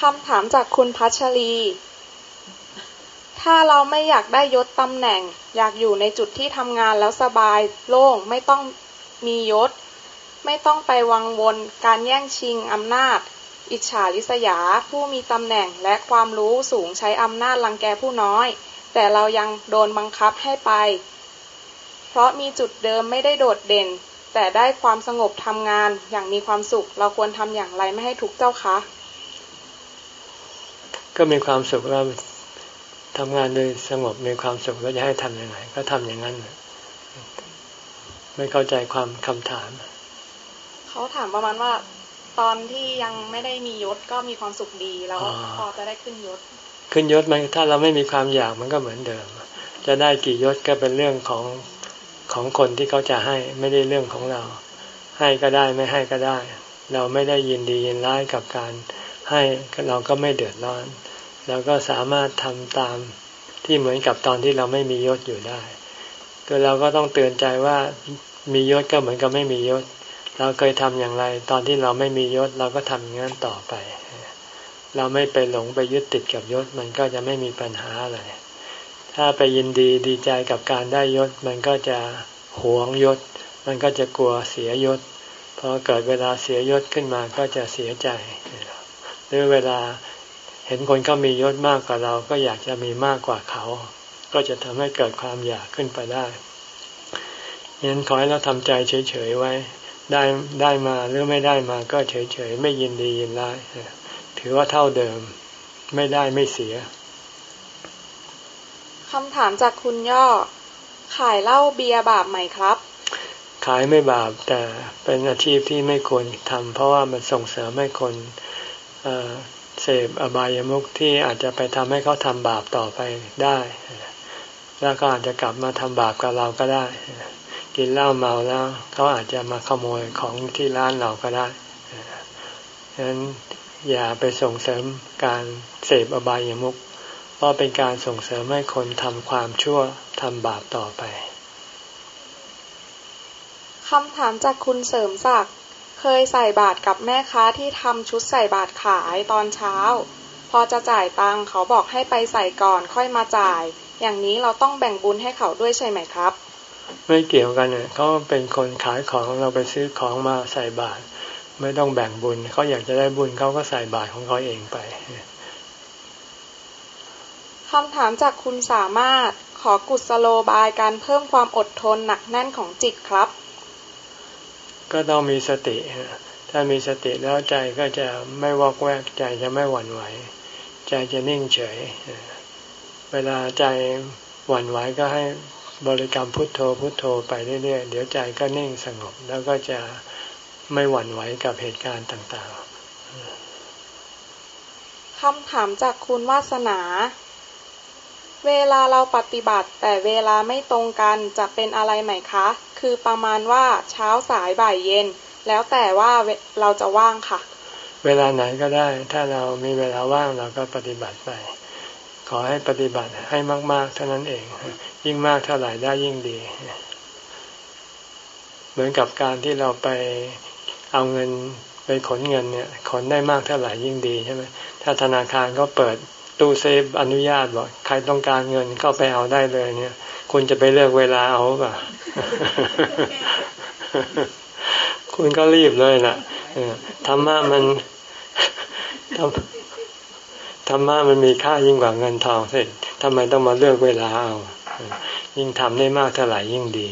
คำถามจากคุณพัชรี ถ้าเราไม่อยากได้ยศตำแหน่ง อยากอยู่ในจุดที่ทำงานแล้วสบายโล่งไม่ต้องมียศ ไม่ต้องไปวังวนการแย่งชิงอำนาจ อิจฉาริษยา ผู้มีตำแหน่งและความรู้สูงใช้อำนาจลังแกผู้น้อย แต่เรายังโดนบังคับให้ไป เพราะมีจุดเดิมไม่ได้โดดเด่น แต่ได้ความสงบทำงานอย่างมีความสุข เราควรทำอย่างไรไม่ให้ทุกเจ้าคะ ก็มีความสุขแล้วทำงานโดยสงบมีความสุขแล้วจะให้ทำยังไง ก็ทำอย่างนั้น ไม่เข้าใจความคำถาม เขาถามประมาณว่า ตอนที่ยังไม่ได้มียศก็มีความสุขดีแล้วพอจะได้ขึ้นยศ ขึ้นยศมันถ้าเราไม่มีความอยากมันก็เหมือนเดิม จะได้กี่ยศก็เป็นเรื่องของของคนที่เขาจะให้ไม่ได้เรื่องของเรา ให้ก็ได้ไม่ให้ก็ได้ เราไม่ได้ยินดียินร้ายกับการให้เราก็ไม่เดือดร้อน เราก็สามารถทำตามที่เหมือนกับตอนที่เราไม่มียศอยู่ได้ก็เราก็ต้องเตือนใจว่ามียศก็เหมือนกับไม่มียศ เราเคยทำอย่างไร ตอนที่เราไม่มียศเราก็ทำอย่างนั้นต่อไป เราไม่ไปหลงไปยึดติดกับยศมันก็จะไม่มีปัญหาอะไร ถ้าไปยินดีดีใจกับการได้ยศ มันก็จะหวงยศ มันก็จะกลัวเสียยศพอเกิดเวลาเสียยศขึ้นมาก็จะเสียใจหรือเวลาเห็นคนเขามียศมากกว่าเราก็อยากจะมีมากกว่าเขา ก็จะทำให้เกิดความอยากขึ้นไปได้ยันขอให้เราทำใจเฉยๆไว้ ได้ได้มาหรือไม่ได้มาก็เฉยๆไม่ยินดียินร้ายถือว่าเท่าเดิม ไม่ได้ไม่เสียคำถามจากคุณย่อ ขายเหล้าเบียร์บาปไหมครับ ขายไม่บาปแต่เป็นอาชีพที่ไม่ควรทำเพราะว่ามันส่งเสริมให้คนเสพอบายามุขที่อาจจะไปทำให้เขาทำบาปต่อไปได้ แล้วก็อาจจะกลับมาทำบาปกับเราก็ได้ กินเหล้าเมาแล้วเขาอาจจะมาขโมยของที่ร้านเราก็ได้ฉะนั้นอย่าไปส่งเสริมการเสพอบายามุขเพราะเป็นการส่งเสริมให้คนทำความชั่วทำบาปต่อไปคำถามจากคุณเสริมศักดิ์เคยใส่บาตรกับแม่ค้าที่ทำชุดใส่บาตรขายตอนเช้า พอจะจ่ายตังเขาบอกให้ไปใส่ก่อนค่อยมาจ่าย อย่างนี้เราต้องแบ่งบุญให้เขาด้วยใช่ไหมครับ ไม่เกี่ยวกันเนี่ยเขาเป็นคนขายของเราไปซื้อของมาใส่บาตรไม่ต้องแบ่งบุญเขาอยากจะได้บุญเขาก็ใส่บาตรของเขาเองไปคำถามจากคุณสามารถขอกุศโลบายการเพิ่มความอดทนหนักแน่นของจิตครับ ก็ต้องมีสติ ถ้ามีสติแล้วใจก็จะไม่วอกแวกใจจะไม่หวั่นไหว ใจจะนิ่งเฉย เวลาใจหวั่นไหวก็ให้ บริกรรมพุทโธพุทโธไปเรื่อยๆ เดี๋ยวใจก็นิ่งสงบ แล้วก็จะไม่หวั่นไหวกับเหตุการณ์ต่างๆคำถามจากคุณวาสนา เวลาเราปฏิบัติ แต่เวลาไม่ตรงกันจะเป็นอะไรไหมคะ คือประมาณว่าเช้าสายบ่ายเย็น แล้วแต่ว่าเราจะว่างค่ะ เวลาไหนก็ได้ ถ้าเรามีเวลาว่างเราก็ปฏิบัติไป ขอให้ปฏิบัติให้มาก ๆ เท่านั้นเอง ยิ่งมากเท่าไหร่ได้ยิ่งดี เหมือนกับการที่เราไปเอาเงินไปขนเงินเนี่ย ขนได้มากเท่าไหร่ยิ่งดีใช่ไหมถ้าธนาคารก็เปิดตู้เซฟอนุญาตบอกใครต้องการเงินเข้าไปเอาได้เลยเนี่ย คุณจะไปเลือกเวลาเอาป่ะ คุณก็รีบเลยนะธรรมะมันธรร มะมันมีค่ายิ่งกว่าเงินทองสิทำไมต้องมาเลือกเวลาเอา ยิ่งทำได้มากเท่าไหร่ยิ่งดี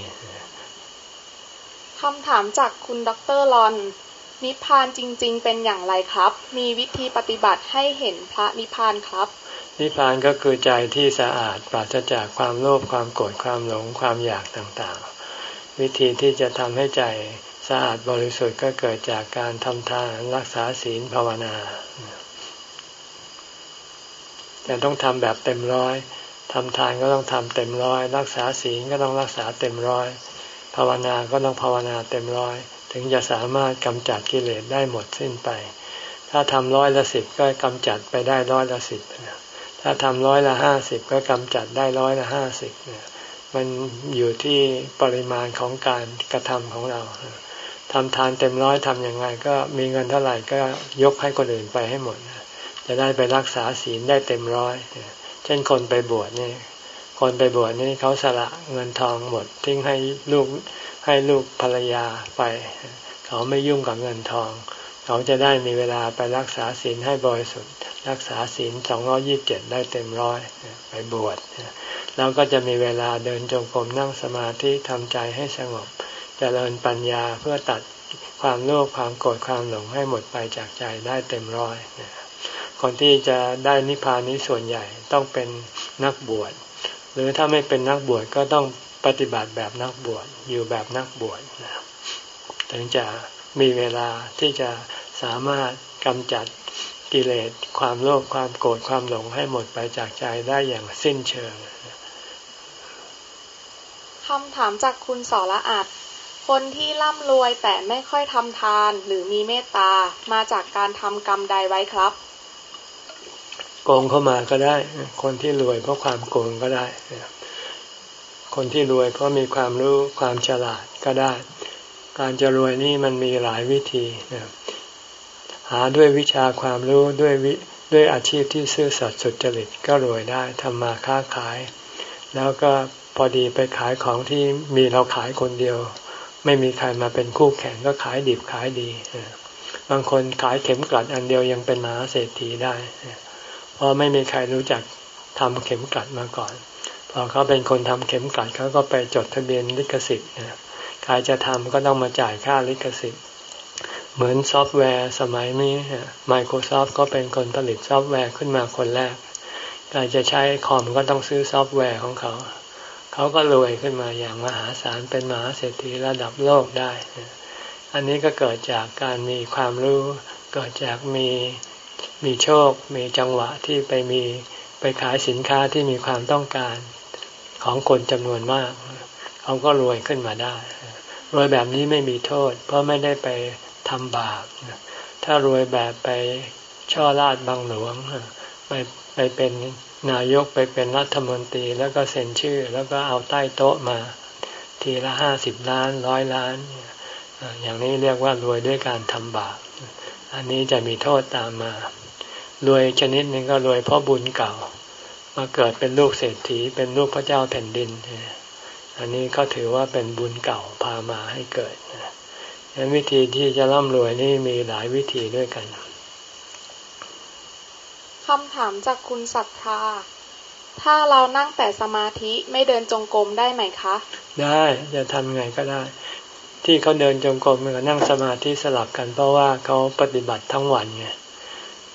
คำถามจากคุณดรลอน นิพพานจริง ๆ เป็นอย่างไรครับ มีวิธีปฏิบัติให้เห็นพระนิพพานครับ นิพพานก็คือใจที่สะอาดปราศจากความโลภความโกรธความหลงความอยากต่างๆ วิธีที่จะทำให้ใจสะอาดบริสุทธิ์ก็เกิดจากการทำทานรักษาศีลภาวนา แต่ต้องทำแบบเต็มร้อยทำทานก็ต้องทำเต็มร้อย รักษาศีลก็ต้องรักษาเต็มร้อย ภาวนาก็ต้องภาวนาเต็มร้อย ถึงจะสามารถกำจัดกิเลสได้หมดสิ้นไป ถ้าทำร้อยละสิบก็กำจัดไปได้ร้อยละสิบถ้าทำร้อยละห้าสิบก็กำจัดได้ร้อยละห้าสิบมันอยู่ที่ปริมาณของการกระทำของเราทำทานเต็มร้อยทำยังไงก็มีเงินเท่าไหร่ก็ยกให้คนอื่นไปให้หมด จะได้ไปรักษาศีลได้เต็มร้อยเช่นคนไปบวชนี่คนไปบวชนี่เขาสละเงินทองหมดทิ้งให้ลูกให้ลูกภรรยาไป เขาไม่ยุ่งกับเงินทอง เขาจะได้มีเวลาไปรักษาศีลให้บริสุทธิ์ รักษาศีลสองร้อยี่บเจ็ดได้เต็มร้อยไปบวชแล้วก็จะมีเวลาเดินจงกรมนั่งสมาธิทำใจให้สงบจเจริญปัญญาเพื่อตัดความโลภความโกรธความหลงให้หมดไปจากใจได้เต็มร้อย คนที่จะได้นิพพานนี้ส่วนใหญ่ต้องเป็นนักบวช หรือถ้าไม่เป็นนักบวชก็ต้องปฏิบัติแบบนักบวชอยู่แบบนักบวชถึงจะมีเวลาที่จะสามารถกำจัดกิเลสความโลภความโกรธความหลงให้หมดไปจากใจได้อย่างสิ้นเชิงคำถามจากคุณสอละอัดคนที่ร่ำรวยแต่ไม่ค่อยทำทานหรือมีเมตตามาจากการทำกรรมใดไว้ครับ โกงเข้ามาก็ได้ คนที่รวยเพราะความโกงก็ได้ คนที่รวยเพราะมีความรู้ความฉลาดก็ได้ การจะรวยนี่มันมีหลายวิธีหาด้วยวิชาความรู้ด้วยวิด้วยอาชีพที่ซื่อสัตย์สุจริตก็รวยได้ทำมาค้าขาย แล้วก็พอดีไปขายของที่มีเราขายคนเดียว ไม่มีใครมาเป็นคู่แข่งก็ขายดิบขายดีบางคนขายเข็มกลัดอันเดียวยังเป็นมหาเศรษฐีได้ เพราะไม่มีใครรู้จักทำเข็มกลัดมาก่อน พอเขาเป็นคนทำเข็มกลัดเขาก็ไปจดทะเบียนลิขสิทธิ์นะใครจะทำก็ต้องมาจ่ายค่าลิขสิทธิ์ เหมือนซอฟต์แวร์สมัยนี้ Microsoft ก็เป็นคนผลิตซอฟต์แวร์ขึ้นมาคนแรกใครจะใช้คอมก็ต้องซื้อซอฟต์แวร์ของเขา เขาก็รวยขึ้นมาอย่างมหาศาลเป็นมหาเศรษฐีระดับโลกได้ อันนี้ก็เกิดจากการมีความรู้ เกิดจากมี มีโชค มีจังหวะที่ไปมีไปขายสินค้าที่มีความต้องการของคนจำนวนมาก เขาก็รวยขึ้นมาได้ รวยแบบนี้ไม่มีโทษ เพราะไม่ได้ไปทำบาปถ้ารวยแบบไปช่อราดบังหลวงไปไปเป็นนายกไปเป็นรัฐมนตรีแล้วก็เซ็นชื่อ แล้วก็เอาใต้โต๊ะมา ทีละห้าสิบล้านร้อยล้าน อย่างนี้เรียกว่ารวยด้วยการทำบาป อันนี้จะมีโทษตามมารวยชนิดหนึ่งก็รวยเพราะบุญเก่า มาเกิดเป็นลูกเศรษฐีเป็นลูกพระเจ้าแผ่นดิน อันนี้ก็ถือว่าเป็นบุญเก่าพามาให้เกิดดังนั้นวิธีที่จะร่ำรวยนี่มีหลายวิธีด้วยกันคำถามจากคุณศรัทธา ถ้าเรานั่งแต่สมาธิไม่เดินจงกรมได้ไหมคะ ได้ จะทำไงก็ได้ ที่เขาเดินจงกรมกับนั่งสมาธิสลับกัน เพราะว่าเขาปฏิบัติทั้งวันไง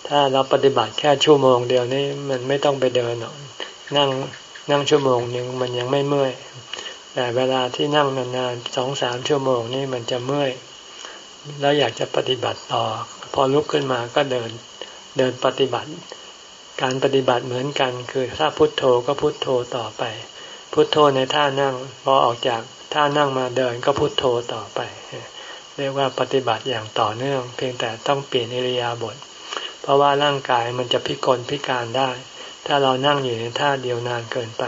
ถ้าเราปฏิบัติแค่ชั่วโมงเดียวนี่มันไม่ต้องไปเดินหรอกนั่งนั่งชั่วโมงหนึ่งมันยังไม่เมื่อย แต่เวลาที่นั่งนานๆสองสามชั่วโมงนี่มันจะเมื่อยแล้วอยากจะปฏิบัติต่อ พอลุกขึ้นมาก็เดินเดินปฏิบัติ การปฏิบัติเหมือนกัน คือถ้าพุทโธก็พุทโธต่อไป พุทโธในท่านั่งพอออกจาก ท่านั่งมาเดินก็พุทโธต่อไป เรียกว่าปฏิบัติอย่างต่อเนื่อง เพียงแต่ต้องเปลี่ยนอิริยาบถเพราะว่าร่างกายมันจะพิกลพิการได้ ถ้าเรานั่งอยู่ในท่าเดียวนานเกินไป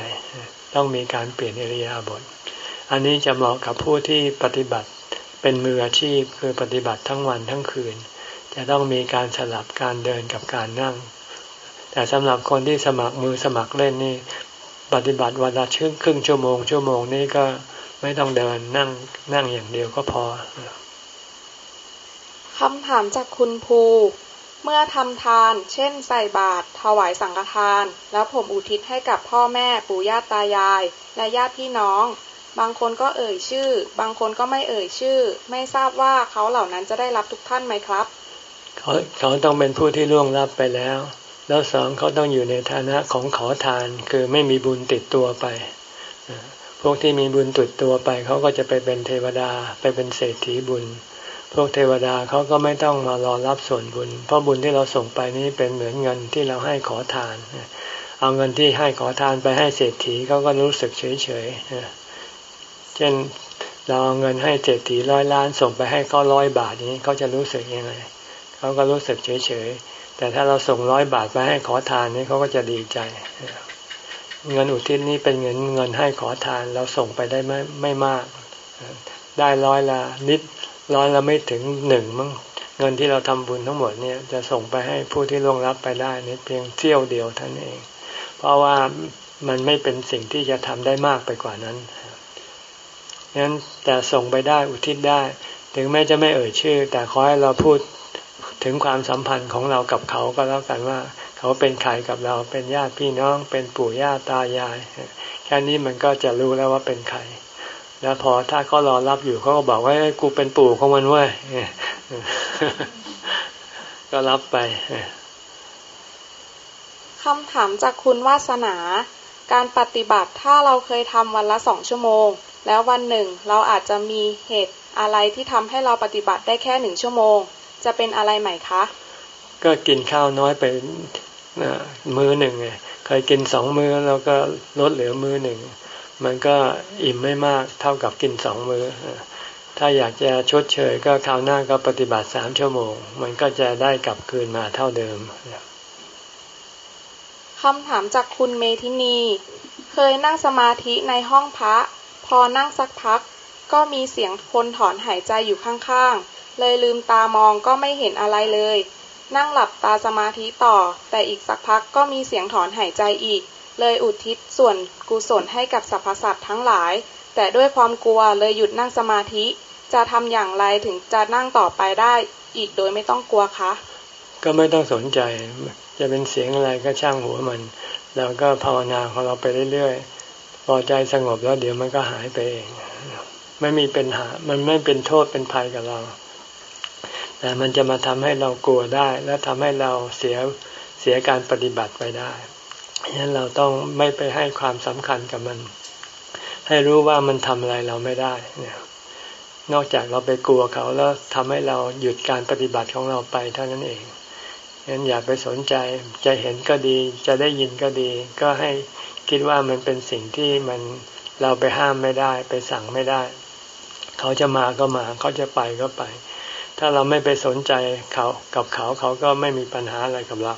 ต้องมีการเปลี่ยนอิริยาบถอันนี้จะเหมาะกับผู้ที่ปฏิบัติเป็นมืออาชีพคือปฏิบัติทั้งวันทั้งคืน จะต้องมีการสลับการเดินกับการนั่ง แต่สำหรับคนที่สมัครมือสมัครเล่นนี่ ปฏิบัติวันละชครึ่งชั่วโมงชั่วโมงนี้ก็ ไม่ต้องเดินนั่งนั่งอย่างเดียวก็พอคำถามจากคุณภูเมื่อทำทาน เช่น ใส่บาตร ถวายสังฆทาน แล้วผมอุทิศให้กับพ่อแม่ ปู่ย่าตายาย และญาติพี่น้อง บางคนก็เอ่ยชื่อ บางคนก็ไม่เอ่ยชื่อ ไม่ทราบว่าเขาเหล่านั้นจะได้รับทุกท่านไหมครับ เขาเขาต้องเป็นผู้ที่ล่วงลับไปแล้ว แล้วสองเขาต้องอยู่ในฐานะของขอทาน คือไม่มีบุญติดตัวไป พวกที่มีบุญติดตัวไปเขาก็จะไปเป็นเทวดาไปเป็นเศรษฐีบุญ พวกเทวดาเขาก็ไม่ต้องมารอรับส่วนบุญ เพราะบุญที่เราส่งไปนี้เป็นเหมือนเงินที่เราให้ขอทาน เอาเงินที่ให้ขอทานไปให้เศรษฐีเขาก็รู้สึกเฉยเฉยเช่นเราเอาเงินให้เศรษฐีร้อยล้านส่งไปให้เขาร้อยบาทนี้เขาจะรู้สึกยังไงเขาก็รู้สึกเฉยเฉยแต่ถ้าเราส่งร้อยบาทไปให้ขอทานนี้เขาก็จะดีใจ เงินอุทิศนี้เป็นเงินเงินให้ขอทานเราส่งไปได้ไม่ไม่มาก ได้ร้อยละนิดร้อยละไม่ถึงหนึ่งมั้งเงินที่เราทำบุญทั้งหมดเนี่ยจะส่งไปให้ผู้ที่ล่วงรับไปได้นี่เพียงเที่ยวเดียวท่านเอง เพราะว่ามันไม่เป็นสิ่งที่จะทำได้มากไปกว่านั้นงั้นแต่ส่งไปได้อุทิศได้ ถึงแม้จะไม่เอ่ยชื่อ แต่ขอให้เราพูด ถึงความสัมพันธ์ของเรากับเขาก็แล้วกันว่า เขาเป็นใครกับเราเป็นญาติพี่น้อง เป็นปู่ย่าตายายแค่นี้มันก็จะรู้แล้วว่าเป็นใคร แล้วพอถ้าเขารอรับอยู่เขาก็บอกว่ากูเป็นปู่ของมันเว้ยก็รับไปคำถามจากคุณวาสนา การปฏิบัติถ้าเราเคยทำวันละสองชั่วโมง แล้ววันหนึ่งเราอาจจะมีเหตุอะไรที่ทำให้เราปฏิบัติได้แค่หนึ่งชั่วโมง จะเป็นอะไรใหม่คะ ก็กินข้าวน้อยไปมื้อหนึ่งไงเคยกินสองมื้อแล้วก็ลดเหลือมื้อหนึ่ง มันก็อิ่มไม่มากเท่ากับกินสองมือ้อ ถ้าอยากจะชดเชยก็คราวหน้าก็ปฏิบัติสามชั่วโมง มันก็จะได้กลับคืนมาเท่าเดิมคำถามจากคุณเมทินี เคยนั่งสมาธิในห้องพระ พอนั่งสักพัก ก็มีเสียงคนถอนหายใจอยู่ข้างๆ เลยลืมตามองก็ไม่เห็นอะไรเลย นั่งหลับตาสมาธิต่อ แต่อีกสักพักก็มีเสียงถอนหายใจอีก เลยอุทิศส่วนกุศลให้กับสรรพสัตว์ทั้งหลาย แต่ด้วยความกลัวเลยหยุดนั่งสมาธิ จะทำอย่างไรถึงจะนั่งต่อไปได้อีกโดยไม่ต้องกลัวคะ ก็ไม่ต้องสนใจ จะเป็นเสียงอะไรก็ช่างหัวมันเราก็ภาวนาของเราไปเรื่อยๆ พอใจสงบแล้วเดี๋ยวมันก็หายไปเอง ไม่มีเป็นหา มันไม่เป็นโทษเป็นภัยกับเรา แต่มันจะมาทำให้เรากลัวได้ และทำให้เราเสียเสียการปฏิบัติไปได้ฉะนั้นเราต้องไม่ไปให้ความสำคัญกับมัน ให้รู้ว่ามันทำอะไรเราไม่ได้เนี่ยนอกจากเราไปกลัวเขาแล้วทำให้เราหยุดการปฏิบัติของเราไปเท่านั้นเองฉะนั้นอย่าไปสนใจจะเห็นก็ดี จะได้ยินก็ดี ก็ให้คิดว่ามันเป็นสิ่งที่มันเราไปห้ามไม่ได้ ไปสั่งไม่ได้ เขาจะมาก็มา เขาจะไปก็ไป ถ้าเราไม่ไปสนใจเขากับเขาเขาก็ไม่มีปัญหาอะไรกับเรา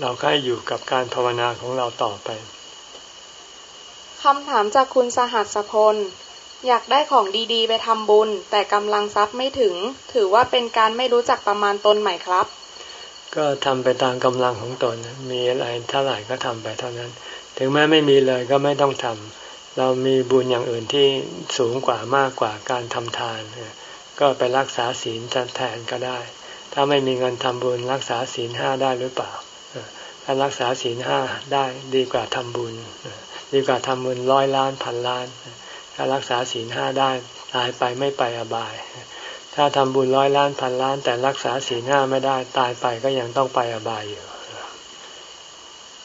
เราก็ให้อยู่กับการภาวนาของเราต่อไปคำถามจากคุณสหัสพล อยากได้ของดีๆ ไปทำบุญ แต่กำลังทรัพย์ไม่ถึง ถือว่าเป็นการไม่รู้จักประมาณตนใหม่ครับ ก็ทำไปตามกำลังของตน มีอะไรเท่าไหร่ก็ทำไปเท่านั้น ถึงแม้ไม่มีเลยก็ไม่ต้องทำเรามีบุญอย่างอื่นที่สูงกว่ามากกว่าการทำทาน ก็ไปรักษาศีลแทนก็ได้ ถ้าไม่มีเงินทำบุญรักษาศีลห้าได้หรือเปล่า ถ้ารักษาศีลห้าได้ดีกว่าทำบุญ ดีกว่าทำบุญร้อยล้านพันล้าน ถ้ารักษาศีลห้าได้ตายไปไม่ไปอบาย ถ้าทำบุญร้อยล้านพันล้าน แต่รักษาศีลห้าไม่ได้ตายไปก็ยังต้องไปอบายอยู่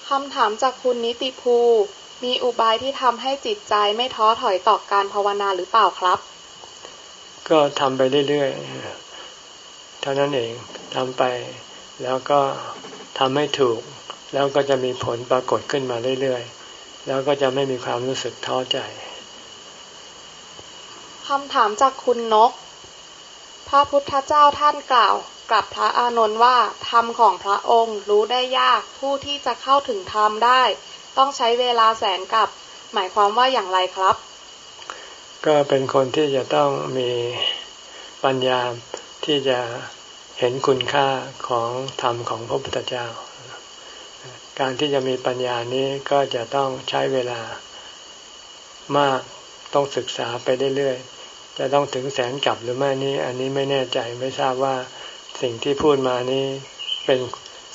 คำถามจากคุณนิติภู มีอุบายที่ทำให้จิตใจไม่ท้อถอยต่อการภาวนาหรือเปล่าครับ ก็ทำไปเรื่อยๆเท่านั้นเองทำไป แล้วก็ทำให้ถูก แล้วก็จะมีผลปรากฏขึ้นมาเรื่อยๆ แล้วก็จะไม่มีความรู้สึกท้อใจคำถามจากคุณนก พระพุทธเจ้าท่านกล่าวกับพระอานนท์ว่าธรรมของพระองค์รู้ได้ยากผู้ที่จะเข้าถึงธรรมได้ ต้องใช้เวลาแสนกับ หมายความว่าอย่างไรครับ ก็เป็นคนที่จะต้องมีปัญญาที่จะเห็นคุณค่าของธรรมของพระพุทธเจ้า การที่จะมีปัญญานี้ก็จะต้องใช้เวลามากต้องศึกษาไปเรื่อยๆ จะต้องถึงแสนกลับหรือไม่นี้ อันนี้ไม่แน่ใจไม่ทราบว่าสิ่งที่พูดมานี้เป็น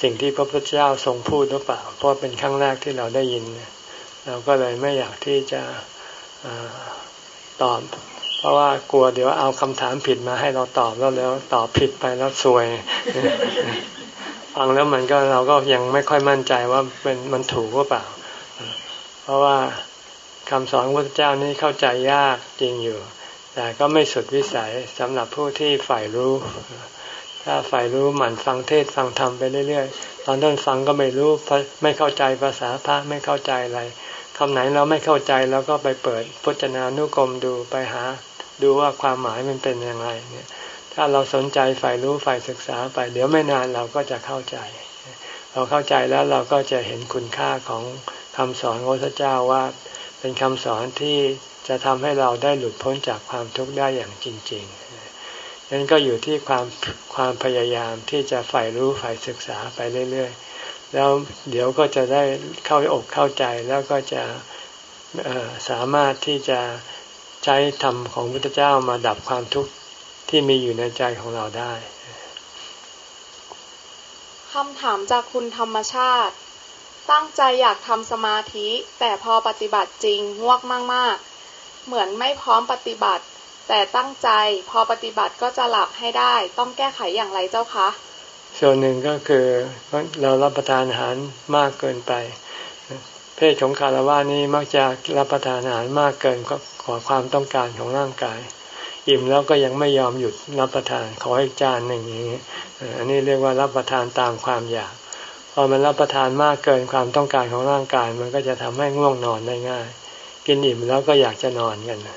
สิ่งที่พระพุทธเจ้าทรงพูดหรือเปล่า เพราะเป็นครั้งแรกที่เราได้ยิน เราก็เลยไม่อยากที่จะ ตอบ เพราะว่ากลัวเดี๋ยวเอาคำถามผิดมาให้เราตอบแล้วแล้วตอบผิดไปแล้วซวยฟังแล้วมันก็เราก็ยังไม่ค่อยมั่นใจว่าเป็นมันถูกหรือเปล่า เพราะว่าคำสอนพระเจ้านี้เข้าใจยากจริงอยู่ แต่ก็ไม่สุดวิสัยสำหรับผู้ที่ใฝ่รู้ ถ้าใฝ่รู้หมั่นฟังเทศฟังธรรมไปเรื่อยๆ ตอนต้นฟังก็ไม่รู้ไม่เข้าใจภาษาพระไม่เข้าใจอะไร คำไหนเราไม่เข้าใจเราก็ไปเปิดพจนานุกรมดูไปหา ดูว่าความหมายมันเป็นอยังไงเนี่ย ถ้าเราสนใจใฝ่รู้ใฝ่ศึกษาไป เดี๋ยวไม่นานเราก็จะเข้าใจ เราเข้าใจแล้วเราก็จะเห็นคุณค่าของคำสอนของพระเจ้าว่า เป็นคำสอนที่จะทำให้เราได้หลุดพ้นจากความทุกข์ได้อย่างจริงๆนั้นก็อยู่ที่ความความพยายามที่จะใฝ่รู้ใฝ่ศึกษาไปเรื่อยๆ แล้วเดี๋ยวก็จะได้เข้าอกเข้าใจแล้วก็จะสามารถที่จะใช้ธรรมของพุทธเจ้ามาดับความทุกข์ที่มีอยู่ในใจของเราได้คำถามจากคุณธรรมชาติ ตั้งใจอยากทำสมาธิ แต่พอปฏิบัติจริงง่วงมาก ๆ เหมือนไม่พร้อมปฏิบัติ แต่ตั้งใจพอปฏิบัติก็จะหลับให้ได้ ต้องแก้ไขอย่างไรเจ้าคะ ส่วนหนึ่งก็คือเรารับประทานอาหารมากเกินไป เพศของคารวะนี้มักจะรับประทานอาหารมากเกินขอความต้องการของร่างกาย อิ่มแล้วก็ยังไม่ยอมหยุดรับประทานขออีกจานหนึ่งอย่างนี้อันนี้เรียกว่ารับประทานตามความอยากพอมันรับประทานมากเกินความต้องการของร่างกาย มันก็จะทำให้ง่วงนอนได้ง่าย กินอิ่มแล้วก็อยากจะนอนกันดั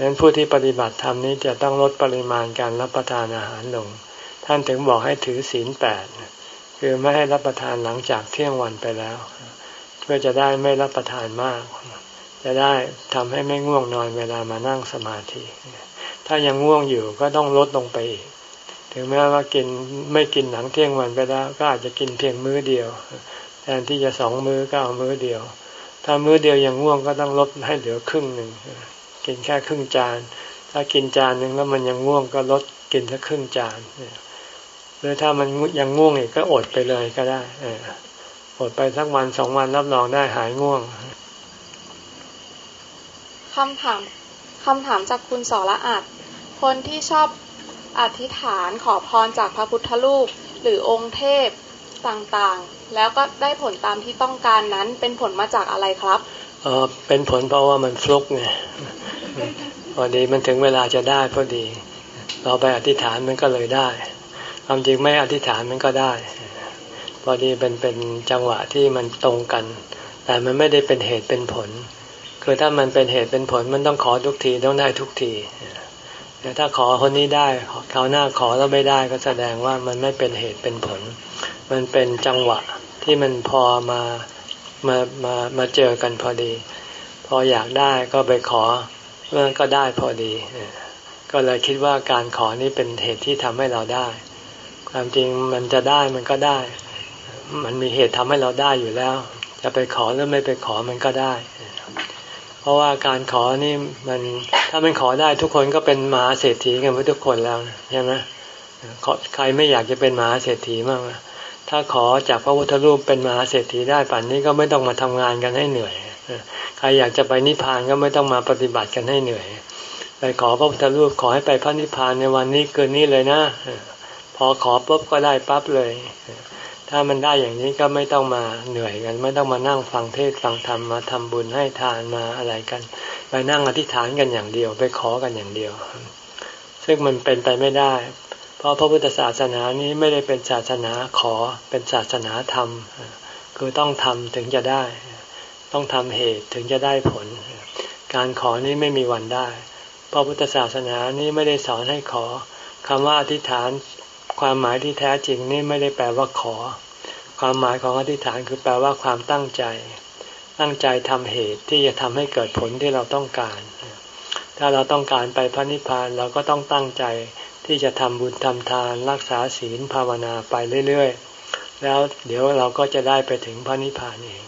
งนั้นผู้ที่ปฏิบัติธรรมนี้จะต้องลดปริมาณการรับประทานอาหารลง ท่านถึงบอกให้ถือศีลแปดคือไม่ให้รับประทานหลังจากเที่ยงวันไปแล้ว เพื่อจะได้ไม่รับประทานมาก จะได้ทำให้ไม่ง่วงนอนเวลามานั่งสมาธิ ถ้ายังง่วงอยู่ก็ต้องลดลงไปอีก ถึงแม้ว่ากินไม่กินหลังเที่ยงวันไปแล้ว ก็อาจจะกินเพียงมื้อเดียวแทนที่จะสองมื้อก็เอามื้อเดียว ถ้ามื้อเดียวยังง่วงก็ต้องลดให้เหลือครึ่งหนึ่งกินแค่ครึ่งจาน ถ้ากินจานหนึ่งแล้วมันยังง่วงก็ลดกินแค่ครึ่งจานห รือถ้ามันยังง่วงอีกก็อดไปเลยก็ได้อดไปสักวันสองวันรับรองได้หายง่วงคำถามคำถามจากคุณสอละอัดคนที่ชอบอธิษฐานขอพรจากพระพุทธรูปหรือองค์เทพต่างๆ แล้วก็ได้ผลตามที่ต้องการนั้นเป็นผลมาจากอะไรครับเออเป็นผลเพราะว่ามันฟลุกไงพอดีมันถึงเวลาจะได้พอดี เราไปอธิษฐานมันก็เลยได้ ความจริงไม่อธิษฐานมันก็ได้ พอดีเป็นเป็นจังหวะที่มันตรงกัน แต่มันไม่ได้เป็นเหตุเป็นผล คือถ้ามันเป็นเหตุเป็นผลมันต้องขอทุกทีต้องได้ทุกทีแต่ถ้าขอคนนี้ได้คราวหน้าขอแล้วไม่ได้ก็แสดงว่ามันไม่เป็นเหตุเป็นผล มันเป็นจังหวะที่มันพอมามามามาเจอกันพอดี พออยากได้ก็ไปขอเมื่อก็ได้พอดี ก็เลยคิดว่าการขอนี้เป็นเหตุที่ทำให้เราได้ ความจริงมันจะได้มันก็ได้ มันมีเหตุทำให้เราได้อยู่แล้ว จะไปขอหรือไม่ไปขอมันก็ได้ เพราะว่าการขอนี่มันถ้ามันขอได้ทุกคนก็เป็นมหาเศรษฐีกันทุกคนแล้วใช่ไหมใครไม่อยากจะเป็นมหาเศรษฐีมากถ้าขอจากพระพุทธรูปเป็นมหาเศรษฐีได้ป่านนี้ก็ไม่ต้องมาทำงานกันให้เหนื่อยใครอยากจะไปนิพพานก็ไม่ต้องมาปฏิบัติกันให้เหนื่อย ไปขอพระพุทธรูปขอให้ไปพระนิพพานในวันนี้เกินนี้เลยนะ พอขอปุ๊บก็ได้ปั๊บเลย ถ้ามันได้อย่างนี้ก็ไม่ต้องมาเหนื่อยกัน ไม่ต้องมานั่งฟังเทศฟังธรรมมาทำบุญให้ทานมาอะไรกัน ไปนั่งอธิษฐานกันอย่างเดียว ไปขอกันอย่างเดียว ซึ่งมันเป็นไปไม่ได้ เพราะพระพุทธศาสนานี้ไม่ได้เป็นศาสนาขอเป็นศาสนาธรรม คือต้องทำถึงจะได้ ต้องทำเหตุถึงจะได้ผล การขอนี้ไม่มีวันได้พระพุทธศาสนานี้ไม่ได้สอนให้ขอคำว่าอธิษฐาน ความหมายที่แท้จริงนี่ไม่ได้แปลว่าขอ ความหมายของอธิษฐานคือแปลว่าความตั้งใจ ตั้งใจทำเหตุที่จะทำให้เกิดผลที่เราต้องการ ถ้าเราต้องการไปพระนิพพานเราก็ต้องตั้งใจที่จะทำบุญทำทานรักษาศีลภาวนาไปเรื่อยๆ แล้วเดี๋ยวเราก็จะได้ไปถึงพระนิพพานเอง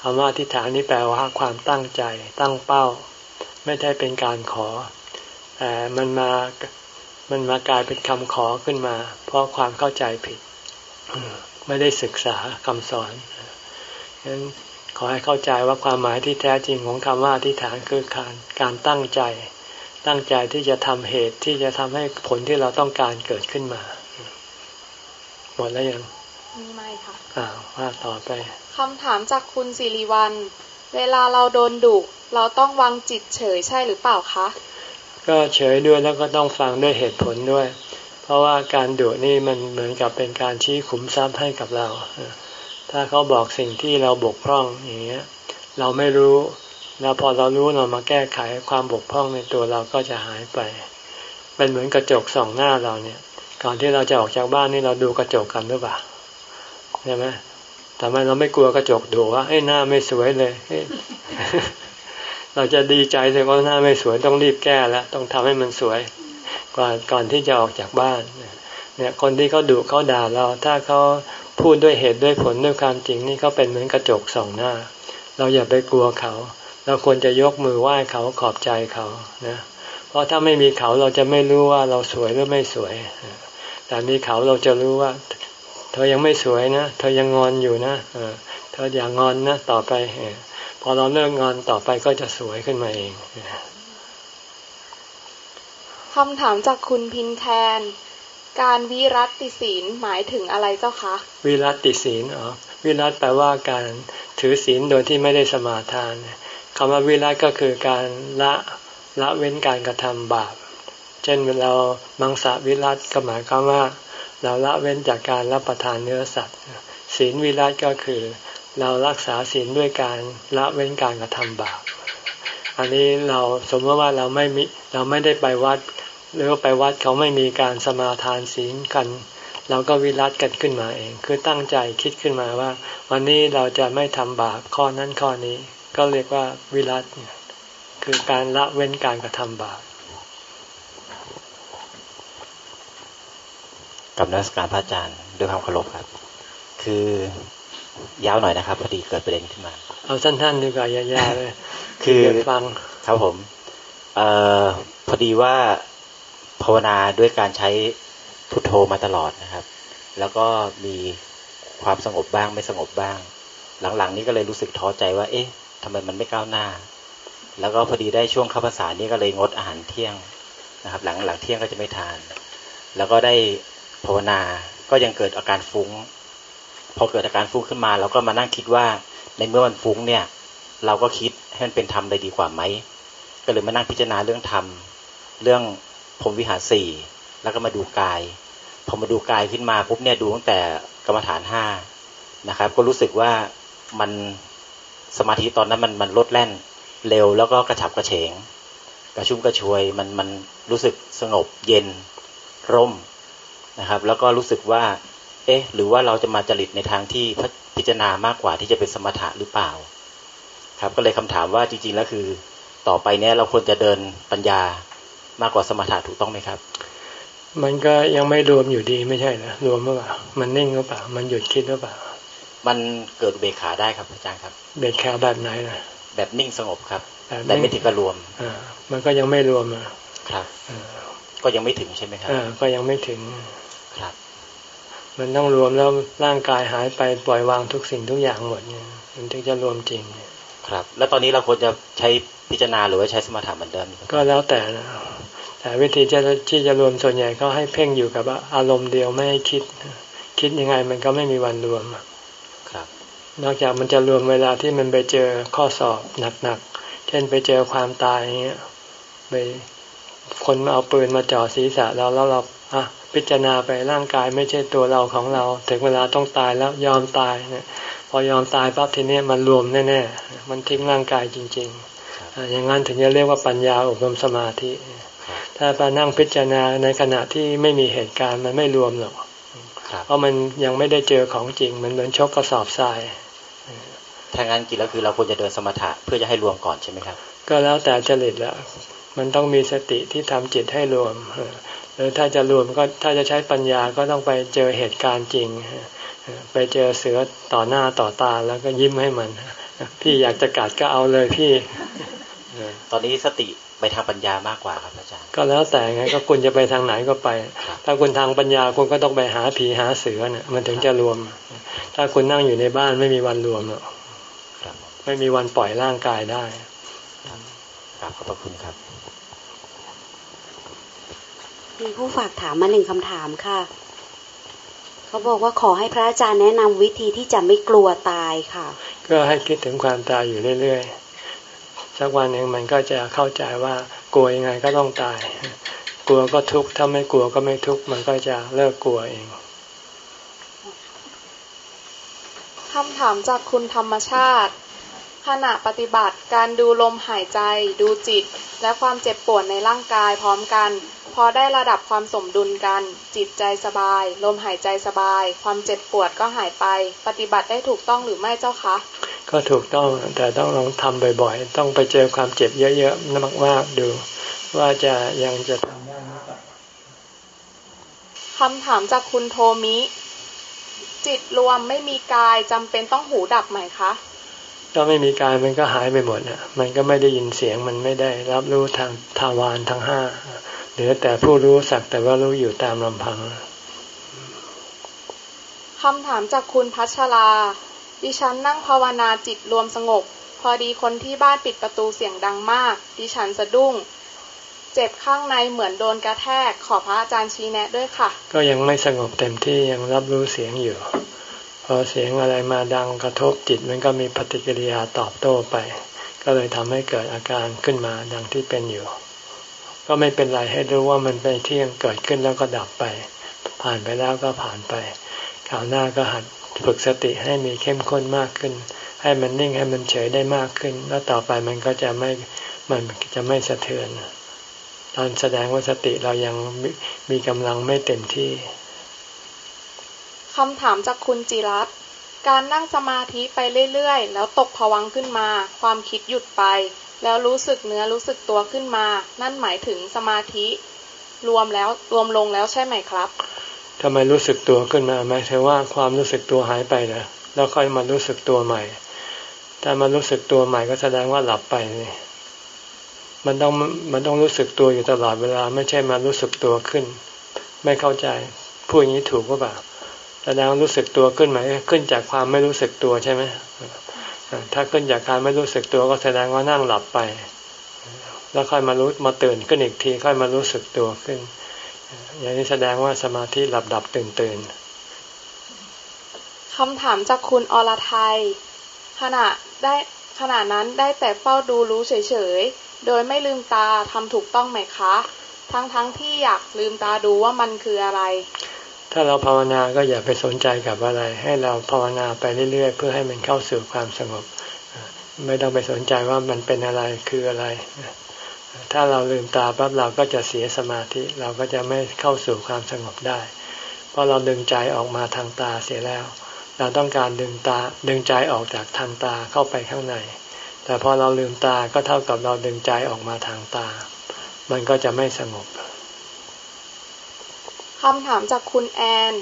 คำว่าอธิษฐานนี้แปลว่าความตั้งใจตั้งเป้า ไม่ได้เป็นการขอแต่มันมา มันมากลายเป็นคำขอขึ้นมา เพราะความเข้าใจผิด ไม่ได้ศึกษาคำสอนฉะนั้นขอให้เข้าใจว่าความหมายที่แท้จริงของคำว่าอธิษฐานคือการการตั้งใจ ตั้งใจที่จะทำเหตุที่จะทำให้ผลที่เราต้องการเกิดขึ้นมา หมดแล้วยังมีไหมค่ะอ่าว่าต่อไปคำถามจากคุณสิริวัลเวลาเราโดนดุเราต้องวางจิตเฉยใช่หรือเปล่าคะ ก็เฉยด้วยแล้วก็ต้องฟังด้วยเหตุผลด้วย เพราะว่าการดุนี่มันเหมือนกับเป็นการชี้ขุมทรัพย์ให้กับเรา ถ้าเขาบอกสิ่งที่เราบกพร่องอย่างเงี้ยเราไม่รู้แล้วพอเรารู้เรามาแก้ไขความบกพร่องในตัวเราก็จะหายไป เป็นเหมือนกระจกส่องหน้าเราเนี่ยก่อนที่เราจะออกจากบ้านนี่เราดูกระจกกันหรือเปล่าใช่ไหมทำไมเราไม่กลัวกระจกดูว่าไอ้หน้าไม่สวยเลย เราจะดีใจเลยว่าหน้าไม่สวยต้องรีบแก้แล้วต้องทำให้มันสวยก่อนก่อนที่จะออกจากบ้านเนี่ยคนที่เขาดุเขาด่าเรา ถ้าเขาพูดด้วยเหตุด้วยผลด้วยความจริงนี่เขาเป็นเหมือนกระจกสองหน้า เราอย่าไปกลัวเขา เราควรจะยกมือไหว้เขาขอบใจเขานะเพราะถ้าไม่มีเขาเราจะไม่รู้ว่าเราสวยหรือไม่สวย แต่มีเขาเราจะรู้ว่า เธอยังไม่สวยนะ เธอยังงอนอยู่นะเธออย่างงอนนะต่อไป อเราเลิกงอนต่อไปก็จะสวยขึ้นมาเองคำถามจากคุณพินแคนการวิรัติศีลหมายถึงอะไรเจ้าคะ วิรัติศีลอ๋อวิรัตแปลว่าการถือศีลโดยที่ไม่ได้สมาทานคำว่าวิรัตก็คือการละละเว้นการกระทำบาป เช่นเรามังสวิรัตก็หมายความว่า เราละเว้นจากการรับประทานเนื้อสัตว์ ศีลวิรัตก็คือ เรารักษาศีลด้วยการละเว้นการกระทำบาป อันนี้เราสมมติว่าเราไม่มีเราไม่ได้ไปวัด หรือไปวัดเขาไม่มีการสมาทานศีลกัน เราก็วิรัตกันขึ้นมาเอง คือตั้งใจคิดขึ้นมาว่า วันนี้เราจะไม่ทำบาปข้อนั้นข้อนี้ ก็เรียกว่าวิรัตคือการละเว้นการกระทำบาปกับนักการพระอาจารย์ด้วยความเคารพครับ คือ ยาวหน่อยนะครับพอดีเกิดประเด็นขึ้นมา เอาสั้นๆดีกว่ายาวๆเลย คือฟังครับผมเอ่อพอดีว่าภาวนาด้วยการใช้พุทโธมาตลอดนะครับ แล้วก็มีความสงบบ้างไม่สงบบ้าง หลังๆ นี้ก็เลยรู้สึกท้อใจว่า เอ๊ะทำไมมันไม่ก้าวหน้า แล้วก็พอดีได้ช่วงเข้าพรรษานี้ก็เลยงดอาหารเที่ยงนะครับ หลังหลังเที่ยงก็จะไม่ทาน แล้วก็ได้ภาวนาก็ยังเกิดอาการฟุง้ง พอเกิดอาการฟุ้งขึ้นมา เราก็มานั่งคิดว่า ในเมื่อมันฟุ้งเนี่ย เราก็คิดให้มันเป็นธรรมเลยดีกว่าไหมก็เลยมานั่งพิจารณาเรื่องธรรมเรื่องพรมวิหารสี่แล้วก็มาดูกาย พอมาดูกายขึ้นมาปุ๊บเนี่ยดูตั้งแต่กรรมฐานห้านะครับ ก็รู้สึกว่ามันสมาธิตอนนั้นมันมันลดแล่นเร็วแล้วก็กระฉับกระเฉง กระชุ่มกระชวยมันมันรู้สึกสงบเย็นร่มนะครับ แล้วก็รู้สึกว่า เอ๊ะ หรือว่าเราจะมาจริตในทางที่พิจารณามากกว่าที่จะเป็นสมถะหรือเปล่า ครับ ก็เลยคำถามว่าจริง ๆ แล้วคือ ต่อไปเนี้ยเราควรจะเดินปัญญามากกว่าสมถะถูกต้องไหมครับ มันก็ยังไม่รวมอยู่ดีไม่ใช่เหรอรวมหรือเปล่า มันนิ่งหรือเปล่า มันหยุดคิดหรือเปล่า มันเกิดเบขาได้ครับอาจารย์ครับ เบขาแบบไหนนะแบบนิ่งสงบครับแต่ไม่ถึงกับรวมอ่ามันก็ยังไม่รวมอะครับก็ยังไม่ถึงใช่ไหมครับอ่าก็ยังไม่ถึงครับ มันต้องรวมแล้วร่างกายหายไปปล่อยวางทุกสิ่งทุกอย่างหมดเนี่ยมันถึงจะรวมจริงครับ แล้วตอนนี้เราควรจะใช้พิจารณาหรือว่าใช้สมถะเหมือนเดิมก็แล้วแต่นะแต่วิธีจะที่จะรวมส่วนใหญ่ก็ให้เพ่งอยู่กับอารมณ์เดียวไม่ให้คิด คิดยังไงมันก็ไม่มีวันรวมครับ นอกจากมันจะรวมเวลาที่มันไปเจอข้อสอบหนักๆเช่นไปเจอความตายอย่างเงี้ยไปคนมาเอาปืนมาจ่อศีรษะเราแล้วเราอะ พิจารณาไปร่างกายไม่ใช่ตัวเราของเรา ถึงเวลาต้องตายแล้วยอมตายเนี่ยพอยอมตายปั๊บทีนี้มันรวมแน่ๆมันทิ้งร่างกายจริง ๆ อย่างนั้นถึงจะเรียกว่าปัญญาอบรมสมาธิ ถ้าไปนั่งพิจารณาในขณะที่ไม่มีเหตุการณ์มันไม่รวมหรอกเพราะมันยังไม่ได้เจอของจริง มันเหมือนชกกระสอบทรายถ้างั้นกินแล้วคือเราควรจะเดินสมถะเพื่อจะให้รวมก่อนใช่ไหมครับ ก็แล้วแต่จริตละมันต้องมีสติที่ทำจิตให้รวม หรือถ้าจะรวมก็ถ้าจะใช้ปัญญาก็ต้องไปเจอเหตุการณ์จริง ไปเจอเสือต่อหน้าต่อตาแล้วก็ยิ้มให้มัน พี่อยากจะกัดก็เอาเลยพี่ ตอนนี้สติไปทางปัญญามากกว่าครับอาจารย์ก็แล้วแต่ไงก็คุณจะไปทางไหนก็ไป ถ้าคุณทางปัญญาคุณก็ต้องไปหาผีหาเสือเนี่ยมันถึงจะรวม ถ้าคุณนั่งอยู่ในบ้านไม่มีวันรวมหรอกครับไม่มีวันปล่อยร่างกายได้ ครับขอบพระคุณครับ มีผู้ฝากถามมาหนึ่งคำถามค่ะ เขาบอกว่าขอให้พระอาจารย์แนะนำวิธีที่จะไม่กลัวตายค่ะ ก็ให้คิดถึงความตายอยู่เรื่อยๆ สักวันหนึ่งมันก็จะเข้าใจว่ากลัวยังไงก็ต้องตาย กลัวก็ทุกข์ถ้าไม่กลัวก็ไม่ทุกข์มันก็จะเลิกกลัวเองคำถามจากคุณธรรมชาติขณะปฏิบัติการดูลมหายใจ ดูจิต และความเจ็บปวดในร่างกายพร้อมกัน พอได้ระดับความสมดุลกัน จิตใจสบาย ลมหายใจสบาย ความเจ็บปวดก็หายไป ปฏิบัติได้ถูกต้องหรือไม่เจ้าคะ ก็ถูกต้องแต่ต้องลองทำบ่อยๆ ต้องไปเจอความเจ็บเยอะๆมากๆดู ว่าจะยังจะทำได้หรือเปล่าคำถามจากคุณโทมิ จิตรวมไม่มีกายจำเป็นต้องหูดับไหมคะก็ไม่มีกายมันก็หายไปหมดอะ มันก็ไม่ได้ยินเสียงมันไม่ได้รับรู้ทางทาวารทั้งห้า เหลือแต่ผู้รู้สักแต่ว่ารู้อยู่ตามลำพังคำถามจากคุณพัชรา ดิฉันนั่งภาวนาจิตรวมสงบ พอดีคนที่บ้านปิดประตูเสียงดังมาก ดิฉันสะดุ้ง เจ็บข้างในเหมือนโดนกระแทก ขอพระอาจารย์ชี้แนะด้วยค่ะ ก็ยังไม่สงบเต็มที่ยังรับรู้เสียงอยู่ พอเสียงอะไรมาดังกระทบจิตมันก็มีปฏิกิริยาตอบโต้ไป ก็เลยทำให้เกิดอาการขึ้นมาดังที่เป็นอยู่ ก็ไม่เป็นไรให้รู้ว่ามันเป็นเที่ยงเกิดขึ้นแล้วก็ดับไป ผ่านไปแล้วก็ผ่านไปคราวหน้าก็หัดฝึกสติให้มีเข้มข้นมากขึ้น ให้มันนิ่งให้มันเฉยได้มากขึ้น แล้วต่อไปมันก็จะไม่มันจะไม่สะเทือนตอนแสดงว่าสติเรายังมีมีกำลังไม่เต็มที่คำถามจากคุณจิรัตการนั่งสมาธิไปเรื่อยๆ แล้วตกผวังขึ้นมา ความคิดหยุดไป แล้วรู้สึกเนื้อรู้สึกตัวขึ้นมา นั่นหมายถึงสมาธิรวมแล้วรวมลงแล้วใช่ไหมครับทำไมรู้สึกตัวขึ้นมาหมายถึงว่าความรู้สึกตัวหายไปนะแล้วค่อยมารู้สึกตัวใหม่ถ้ามารู้สึกตัวใหม่ก็แสดงว่าหลับไปนี่มันต้องมันต้องรู้สึกตัวอยู่ตลอดเวลา ไม่ใช่มารู้สึกตัวขึ้น ไม่เข้าใจพูดอย่างนี้ถูกก็เปล่าแสดงรู้สึกตัวขึ้นไหมขึ้นจากความไม่รู้สึกตัวใช่ไหม ถ้าขึ้นจากการไม่รู้สึกตัวก็แสดงว่านั่งหลับไป แล้วค่อยมารู้มาตื่นขึ้นอีกทีค่อยมารู้สึกตัวขึ้น อย่างนี้แสดงว่าสมาธิหลับดับตื่นตื่นคำถามจากคุณอรไทยขณะได้ขณะนั้นได้แต่เฝ้าดูรู้เฉยๆ โดยไม่ลืมตาทำถูกต้องไหมคะ ทั้งๆทที่อยากลืมตาดูว่ามันคืออะไร ถ้าเราภาวนาก็อย่าไปสนใจกับอะไร ให้เราภาวนาไปเรื่อยๆ เพื่อให้มันเข้าสู่ความสงบ ไม่ต้องไปสนใจว่ามันเป็นอะไรคืออะไร ถ้าเราลืมตาปั๊บเราก็จะเสียสมาธิเราก็จะไม่เข้าสู่ความสงบได้ เพราะเราดึงใจออกมาทางตาเสียแล้ว เราต้องการดึงตาดึงใจออกจากทางตาเข้าไปข้างใน แต่พอเราลืมตาก็เท่ากับเราดึงใจออกมาทางตา มันก็จะไม่สงบ คำถามจากคุณแอน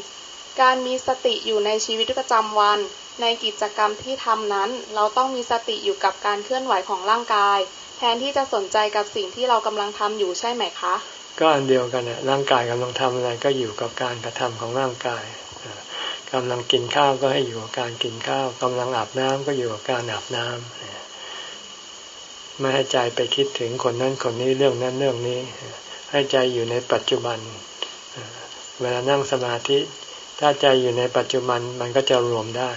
การมีสติอยู่ในชีวิตประจำวัน ในกิจกรรมที่ทำนั้น เราต้องมีสติอยู่กับการเคลื่อนไหวของร่างกาย แทนที่จะสนใจกับสิ่งที่เรากำลังทำอยู่ใช่ไหมคะ ก็อันเดียวกันน่ะร่างกายกำลังทำอะไรก็อยู่กับการกระทำของร่างกายกำลังกินข้าวก็ให้อยู่กับการกินข้าวกำลังอาบน้ำก็อยู่กับการอาบน้ำไม่ให้ใจไปคิดถึงคนนั้นคนนี้เรื่องนั้นเรื่องนี้ ให้ใจอยู่ในปัจจุบัน เวลานั่งสมาธิ ถ้าใจอยู่ในปัจจุบันมันก็จะรวมได้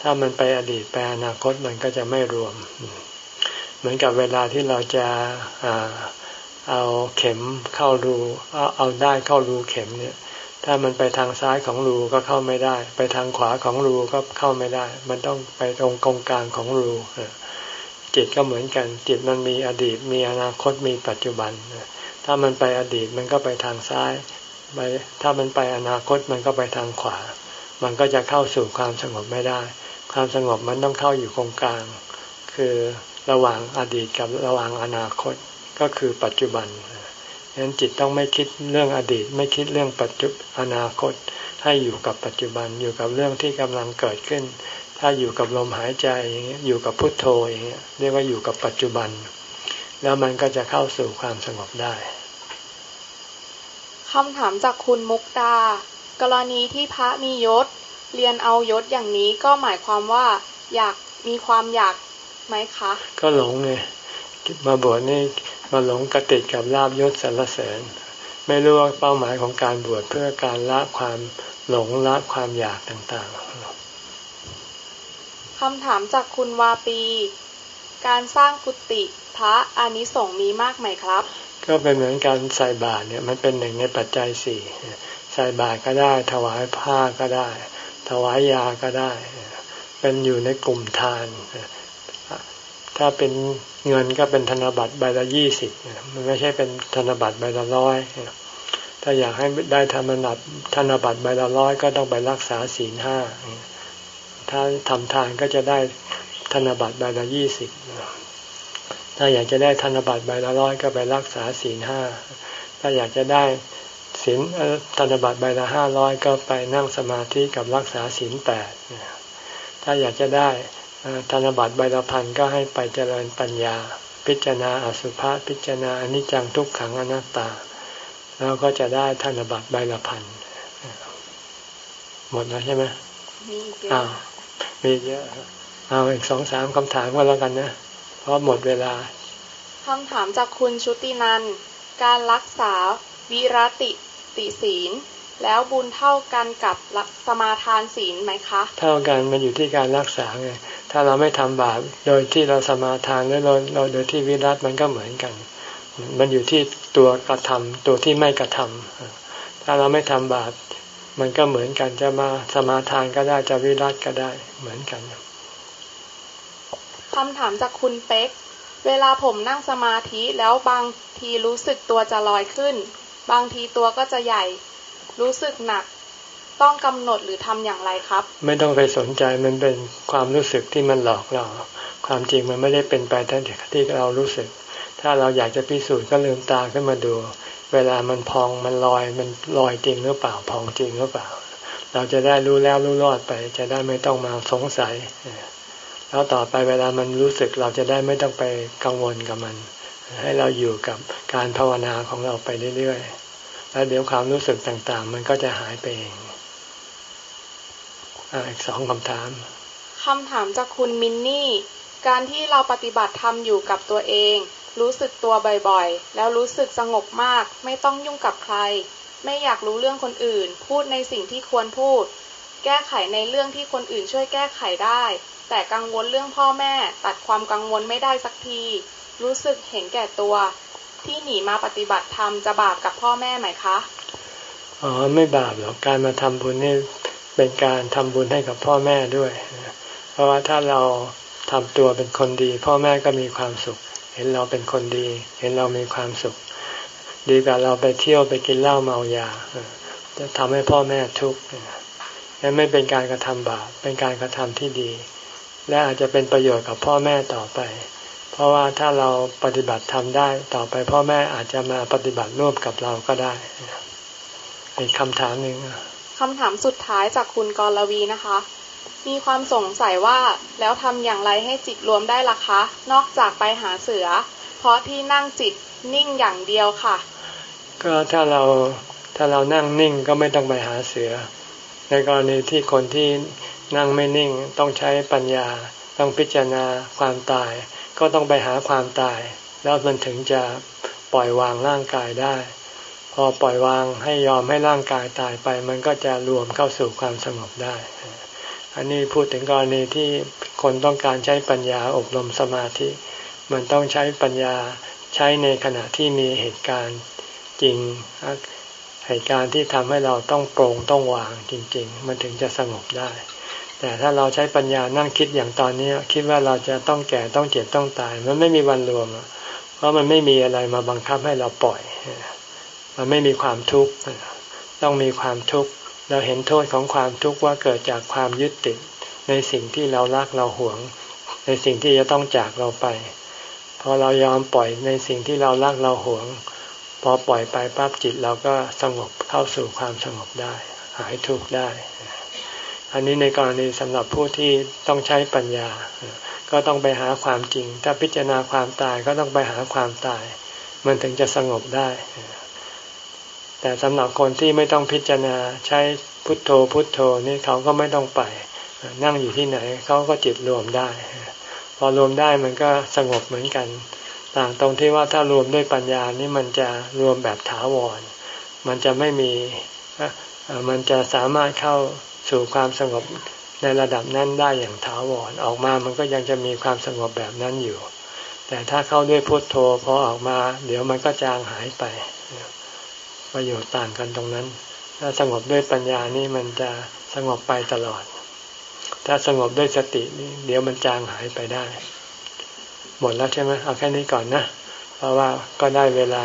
ถ้ามันไปอดีตไปอนาคตมันก็จะไม่รวม เหมือนกับเวลาที่เราจะอาเอาเข็มเข้ารูเอาเอาได้เข้ารูเข็มเนี่ย ถ้ามันไปทางซ้ายของรูก็เข้าไม่ได้ ไปทางขวาของรูก็เข้าไม่ได้ มันต้องไปตรงกงกลางของรูจิตก็เหมือนกัน จิตมันมีอดีต มีอนาคตมีปัจจุบันถ้ามันไปอดีตมันก็ไปทางซ้าย ไปถ้ามันไปอนาคตมันก็ไปทางขวา มันก็จะเข้าสู่ความสงบไม่ได้ ความสงบมันต้องเข้าอยู่ตรงกลาง คือระหว่างอดีตกับระหว่างอนาคตก็คือปัจจุบันฉะนั้นจิตต้องไม่คิดเรื่องอดีต ไม่คิดเรื่องปัจจุอนาคต ให้อยู่กับปัจจุบันอยู่กับเรื่องที่กำลังเกิดขึ้น ถ้าอยู่กับลมหายใจอย่างเงี้ยอยู่กับพุทโธอย่างเงี้ยเรียกว่าอยู่กับปัจจุบัน แล้วมันก็จะเข้าสู่ความสงบได้ คำถามจากคุณมุกดากรณีที่พระมียศ เรียนเอายศอย่างนี้ก็หมายความว่า อยากมีความอยากไหมคะ ก็หลงไงมาบวชนี่มาหลงกระติดกับลาบยศสรรเสริญ ไม่รู้ว่าเป้าหมายของการบวชเพื่อการละความหลงละความอยากต่างๆคำถามจากคุณวาปี การสร้างกุฏิพระอานิสงส์มีมากไหมครับ ก็เป็นเหมือนการใส่บาตรเนี่ยมันเป็นหนึ่งในปัจจัยสี่ใส่บาตรก็ได้ ถวายผ้าก็ได้ ถวายยาก็ได้ เป็นอยู่ในกลุ่มทาน ถ้าเป็นเงินก็เป็นธนบัตรใบละยี่สิบมันไม่ใช่เป็นธนบัตรใบละร้อยถ้าอยากให้ได้ธนบัตรธนบัตรใบละร้อยก็ต้องไปรักษาศีลห้าถ้าทำทานก็จะได้ ธนบัตรใบละยี่สิบถ้าอยากจะได้ธนบัตรใบละร้อยก็ไปรักษาศีลห้าถ้าอยากจะได้ศีลธนบัตรใบละห้าร้อยก็ไปนั่งสมาธิกับรักษาศีลแปดถ้าอยากจะได้ธนบัตรใบละพันก็ให้ไปเจริญปัญญา พิจารณาอสุภะพิจารณาอนิจจังทุกขังอนัตตา แล้วก็จะได้ธนบัตรใบละพันหมดแล้วใช่ไหมมีเยอะมีเยอะ เอาอีกสองสามคำถามก็แล้วกันนะ เพราะหมดเวลาคำถามจากคุณชุตินัน การรักษาวิรติติศีล แล้วบุญเท่ากันกับสมาทานศีลไหมคะ เท่ากันมันอยู่ที่การรักษาไงถ้าเราไม่ทำบาปโดยที่เราสมาทานแล้วเราเราโดยที่วิรัตมันก็เหมือนกัน มันอยู่ที่ตัวกระทำตัวที่ไม่กระทำถ้าเราไม่ทำบาปมันก็เหมือนกันจะมาสมาทานก็ได้จะวิรัตก็ได้เหมือนกัน คำถามจากคุณเป๊ก เวลาผมนั่งสมาธิแล้วบางทีรู้สึกตัวจะลอยขึ้น บางทีตัวก็จะใหญ่ รู้สึกหนัก ต้องกำหนดหรือทำอย่างไรครับ ไม่ต้องไปสนใจมันเป็นความรู้สึกที่มันหลอกเรา ความจริงมันไม่ได้เป็นไปทั้งที่เรารู้สึก ถ้าเราอยากจะพิสูจน์ก็ลืมตาขึ้นมาดู เวลามันพองมันลอยมันลอยจริงหรือเปล่าพองจริงหรือเปล่า เราจะได้รู้แล้วรู้รอดไป จะได้ไม่ต้องมาสงสัย แล้วต่อไปเวลามันรู้สึกเราจะได้ไม่ต้องไปกังวลกับมัน ให้เราอยู่กับการภาวนาของเราไปเรื่อยๆ แล้วเดี๋ยวความรู้สึกต่างๆ มันก็จะหายไปเองอีกสองคำถามคำถามจากคุณมินนี่ การที่เราปฏิบัติธรรมอยู่กับตัวเอง รู้สึกตัวบ่อยๆ แล้วรู้สึกสงบมาก ไม่ต้องยุ่งกับใคร ไม่อยากรู้เรื่องคนอื่น พูดในสิ่งที่ควรพูด แก้ไขในเรื่องที่คนอื่นช่วยแก้ไขได้ แต่กังวลเรื่องพ่อแม่ตัดความกังวลไม่ได้สักที รู้สึกเห็นแก่ตัว ที่หนีมาปฏิบัติธรรมจะบาปกับพ่อแม่ไหมคะอ๋อไม่บาปหรอกการมาทำบุญนี่เป็นการทำบุญให้กับพ่อแม่ด้วย เพราะว่าถ้าเราทำตัวเป็นคนดี พ่อแม่ก็มีความสุข เห็นเราเป็นคนดี เห็นเรามีความสุข ดีกว่าเราไปเที่ยวไปกินเหล้าเมายาจะทำให้พ่อแม่ทุกข์นั่นไม่เป็นการกระทำบาปเป็นการกระทำที่ดี และอาจจะเป็นประโยชน์กับพ่อแม่ต่อไป เพราะว่าถ้าเราปฏิบัติทำได้ต่อไปพ่อแม่อาจจะมาปฏิบัติร่วมกับเราก็ได้อีกคำถามหนึ่งคำถามสุดท้ายจากคุณกรลวีนะคะ มีความสงสัยว่าแล้วทำอย่างไรให้จิตรวมได้ล่ะคะ นอกจากไปหาเสือ เพราะที่นั่งจิตนิ่งอย่างเดียวค่ะ ก็ถ้าเราถ้าเรานั่งนิ่งก็ไม่ต้องไปหาเสือ ในกรณีที่คนที่ นั่งไม่นิ่งต้องใช้ปัญญา ต้องพิจารณาความตาย ก็ต้องไปหาความตาย แล้วมันถึงจะปล่อยวางร่างกายได้ พอปล่อยวางให้ยอมให้ร่างกายตายไป มันก็จะรวมเข้าสู่ความสงบได้ อันนี้พูดถึงกรณีที่คนต้องการใช้ปัญญาอบรมสมาธิ มันต้องใช้ปัญญาใช้ในขณะที่มีเหตุการณ์จริงเหตุการณ์ที่ทำให้เราต้องโปร่งต้องวางจริง ๆ มันถึงจะสงบได้ แต่ถ้าเราใช้ปัญญานั่งคิดอย่างตอนนี้คิดว่าเราจะต้องแก่ต้องเจ็บต้องตาย มันไม่มีวันรวม เพราะมันไม่มีอะไรมาบังคับให้เราปล่อย มันไม่มีความทุกข์ต้องมีความทุกข์เราเห็นโทษของความทุกข์ว่าเกิดจากความยึดติดในสิ่งที่เรารักเราหวง ในสิ่งที่จะต้องจากเราไป พอเรายอมปล่อยในสิ่งที่เรารักเราหวง พอปล่อยไปปั๊บจิตเราก็สงบเข้าสู่ความสงบได้ หายทุกข์ได้ อันนี้ในกรณีสำหรับผู้ที่ต้องใช้ปัญญา ก็ต้องไปหาความจริง ถ้าพิจารณาความตายก็ต้องไปหาความตาย มันถึงจะสงบได้ แต่สำหรับคนที่ไม่ต้องพิจารณาใช้พุทโธพุทโธนี่เขาก็ไม่ต้องไป นั่งอยู่ที่ไหนเขาก็จิตรวมได้ พอรวมได้มันก็สงบเหมือนกัน ต่างตรงที่ว่าถ้ารวมด้วยปัญญานี่มันจะรวมแบบถาวร มันจะไม่มีมันจะสามารถเข้า สู่ความสงบในระดับนั้นได้อย่างถาวรออกมามันก็ยังจะมีความสงบแบบนั้นอยู่ แต่ถ้าเข้าด้วยพุทโธพอออกมา เดี๋ยวมันก็จางหายไป ประโยชน์ต่างกันตรงนั้น ถ้าสงบด้วยปัญญานี่มันจะสงบไปตลอด ถ้าสงบด้วยสตินี่เดี๋ยวมันจางหายไปได้ หมดแล้วใช่ไหมเอาแค่นี้ก่อนนะ เพราะว่าก็ได้เวลา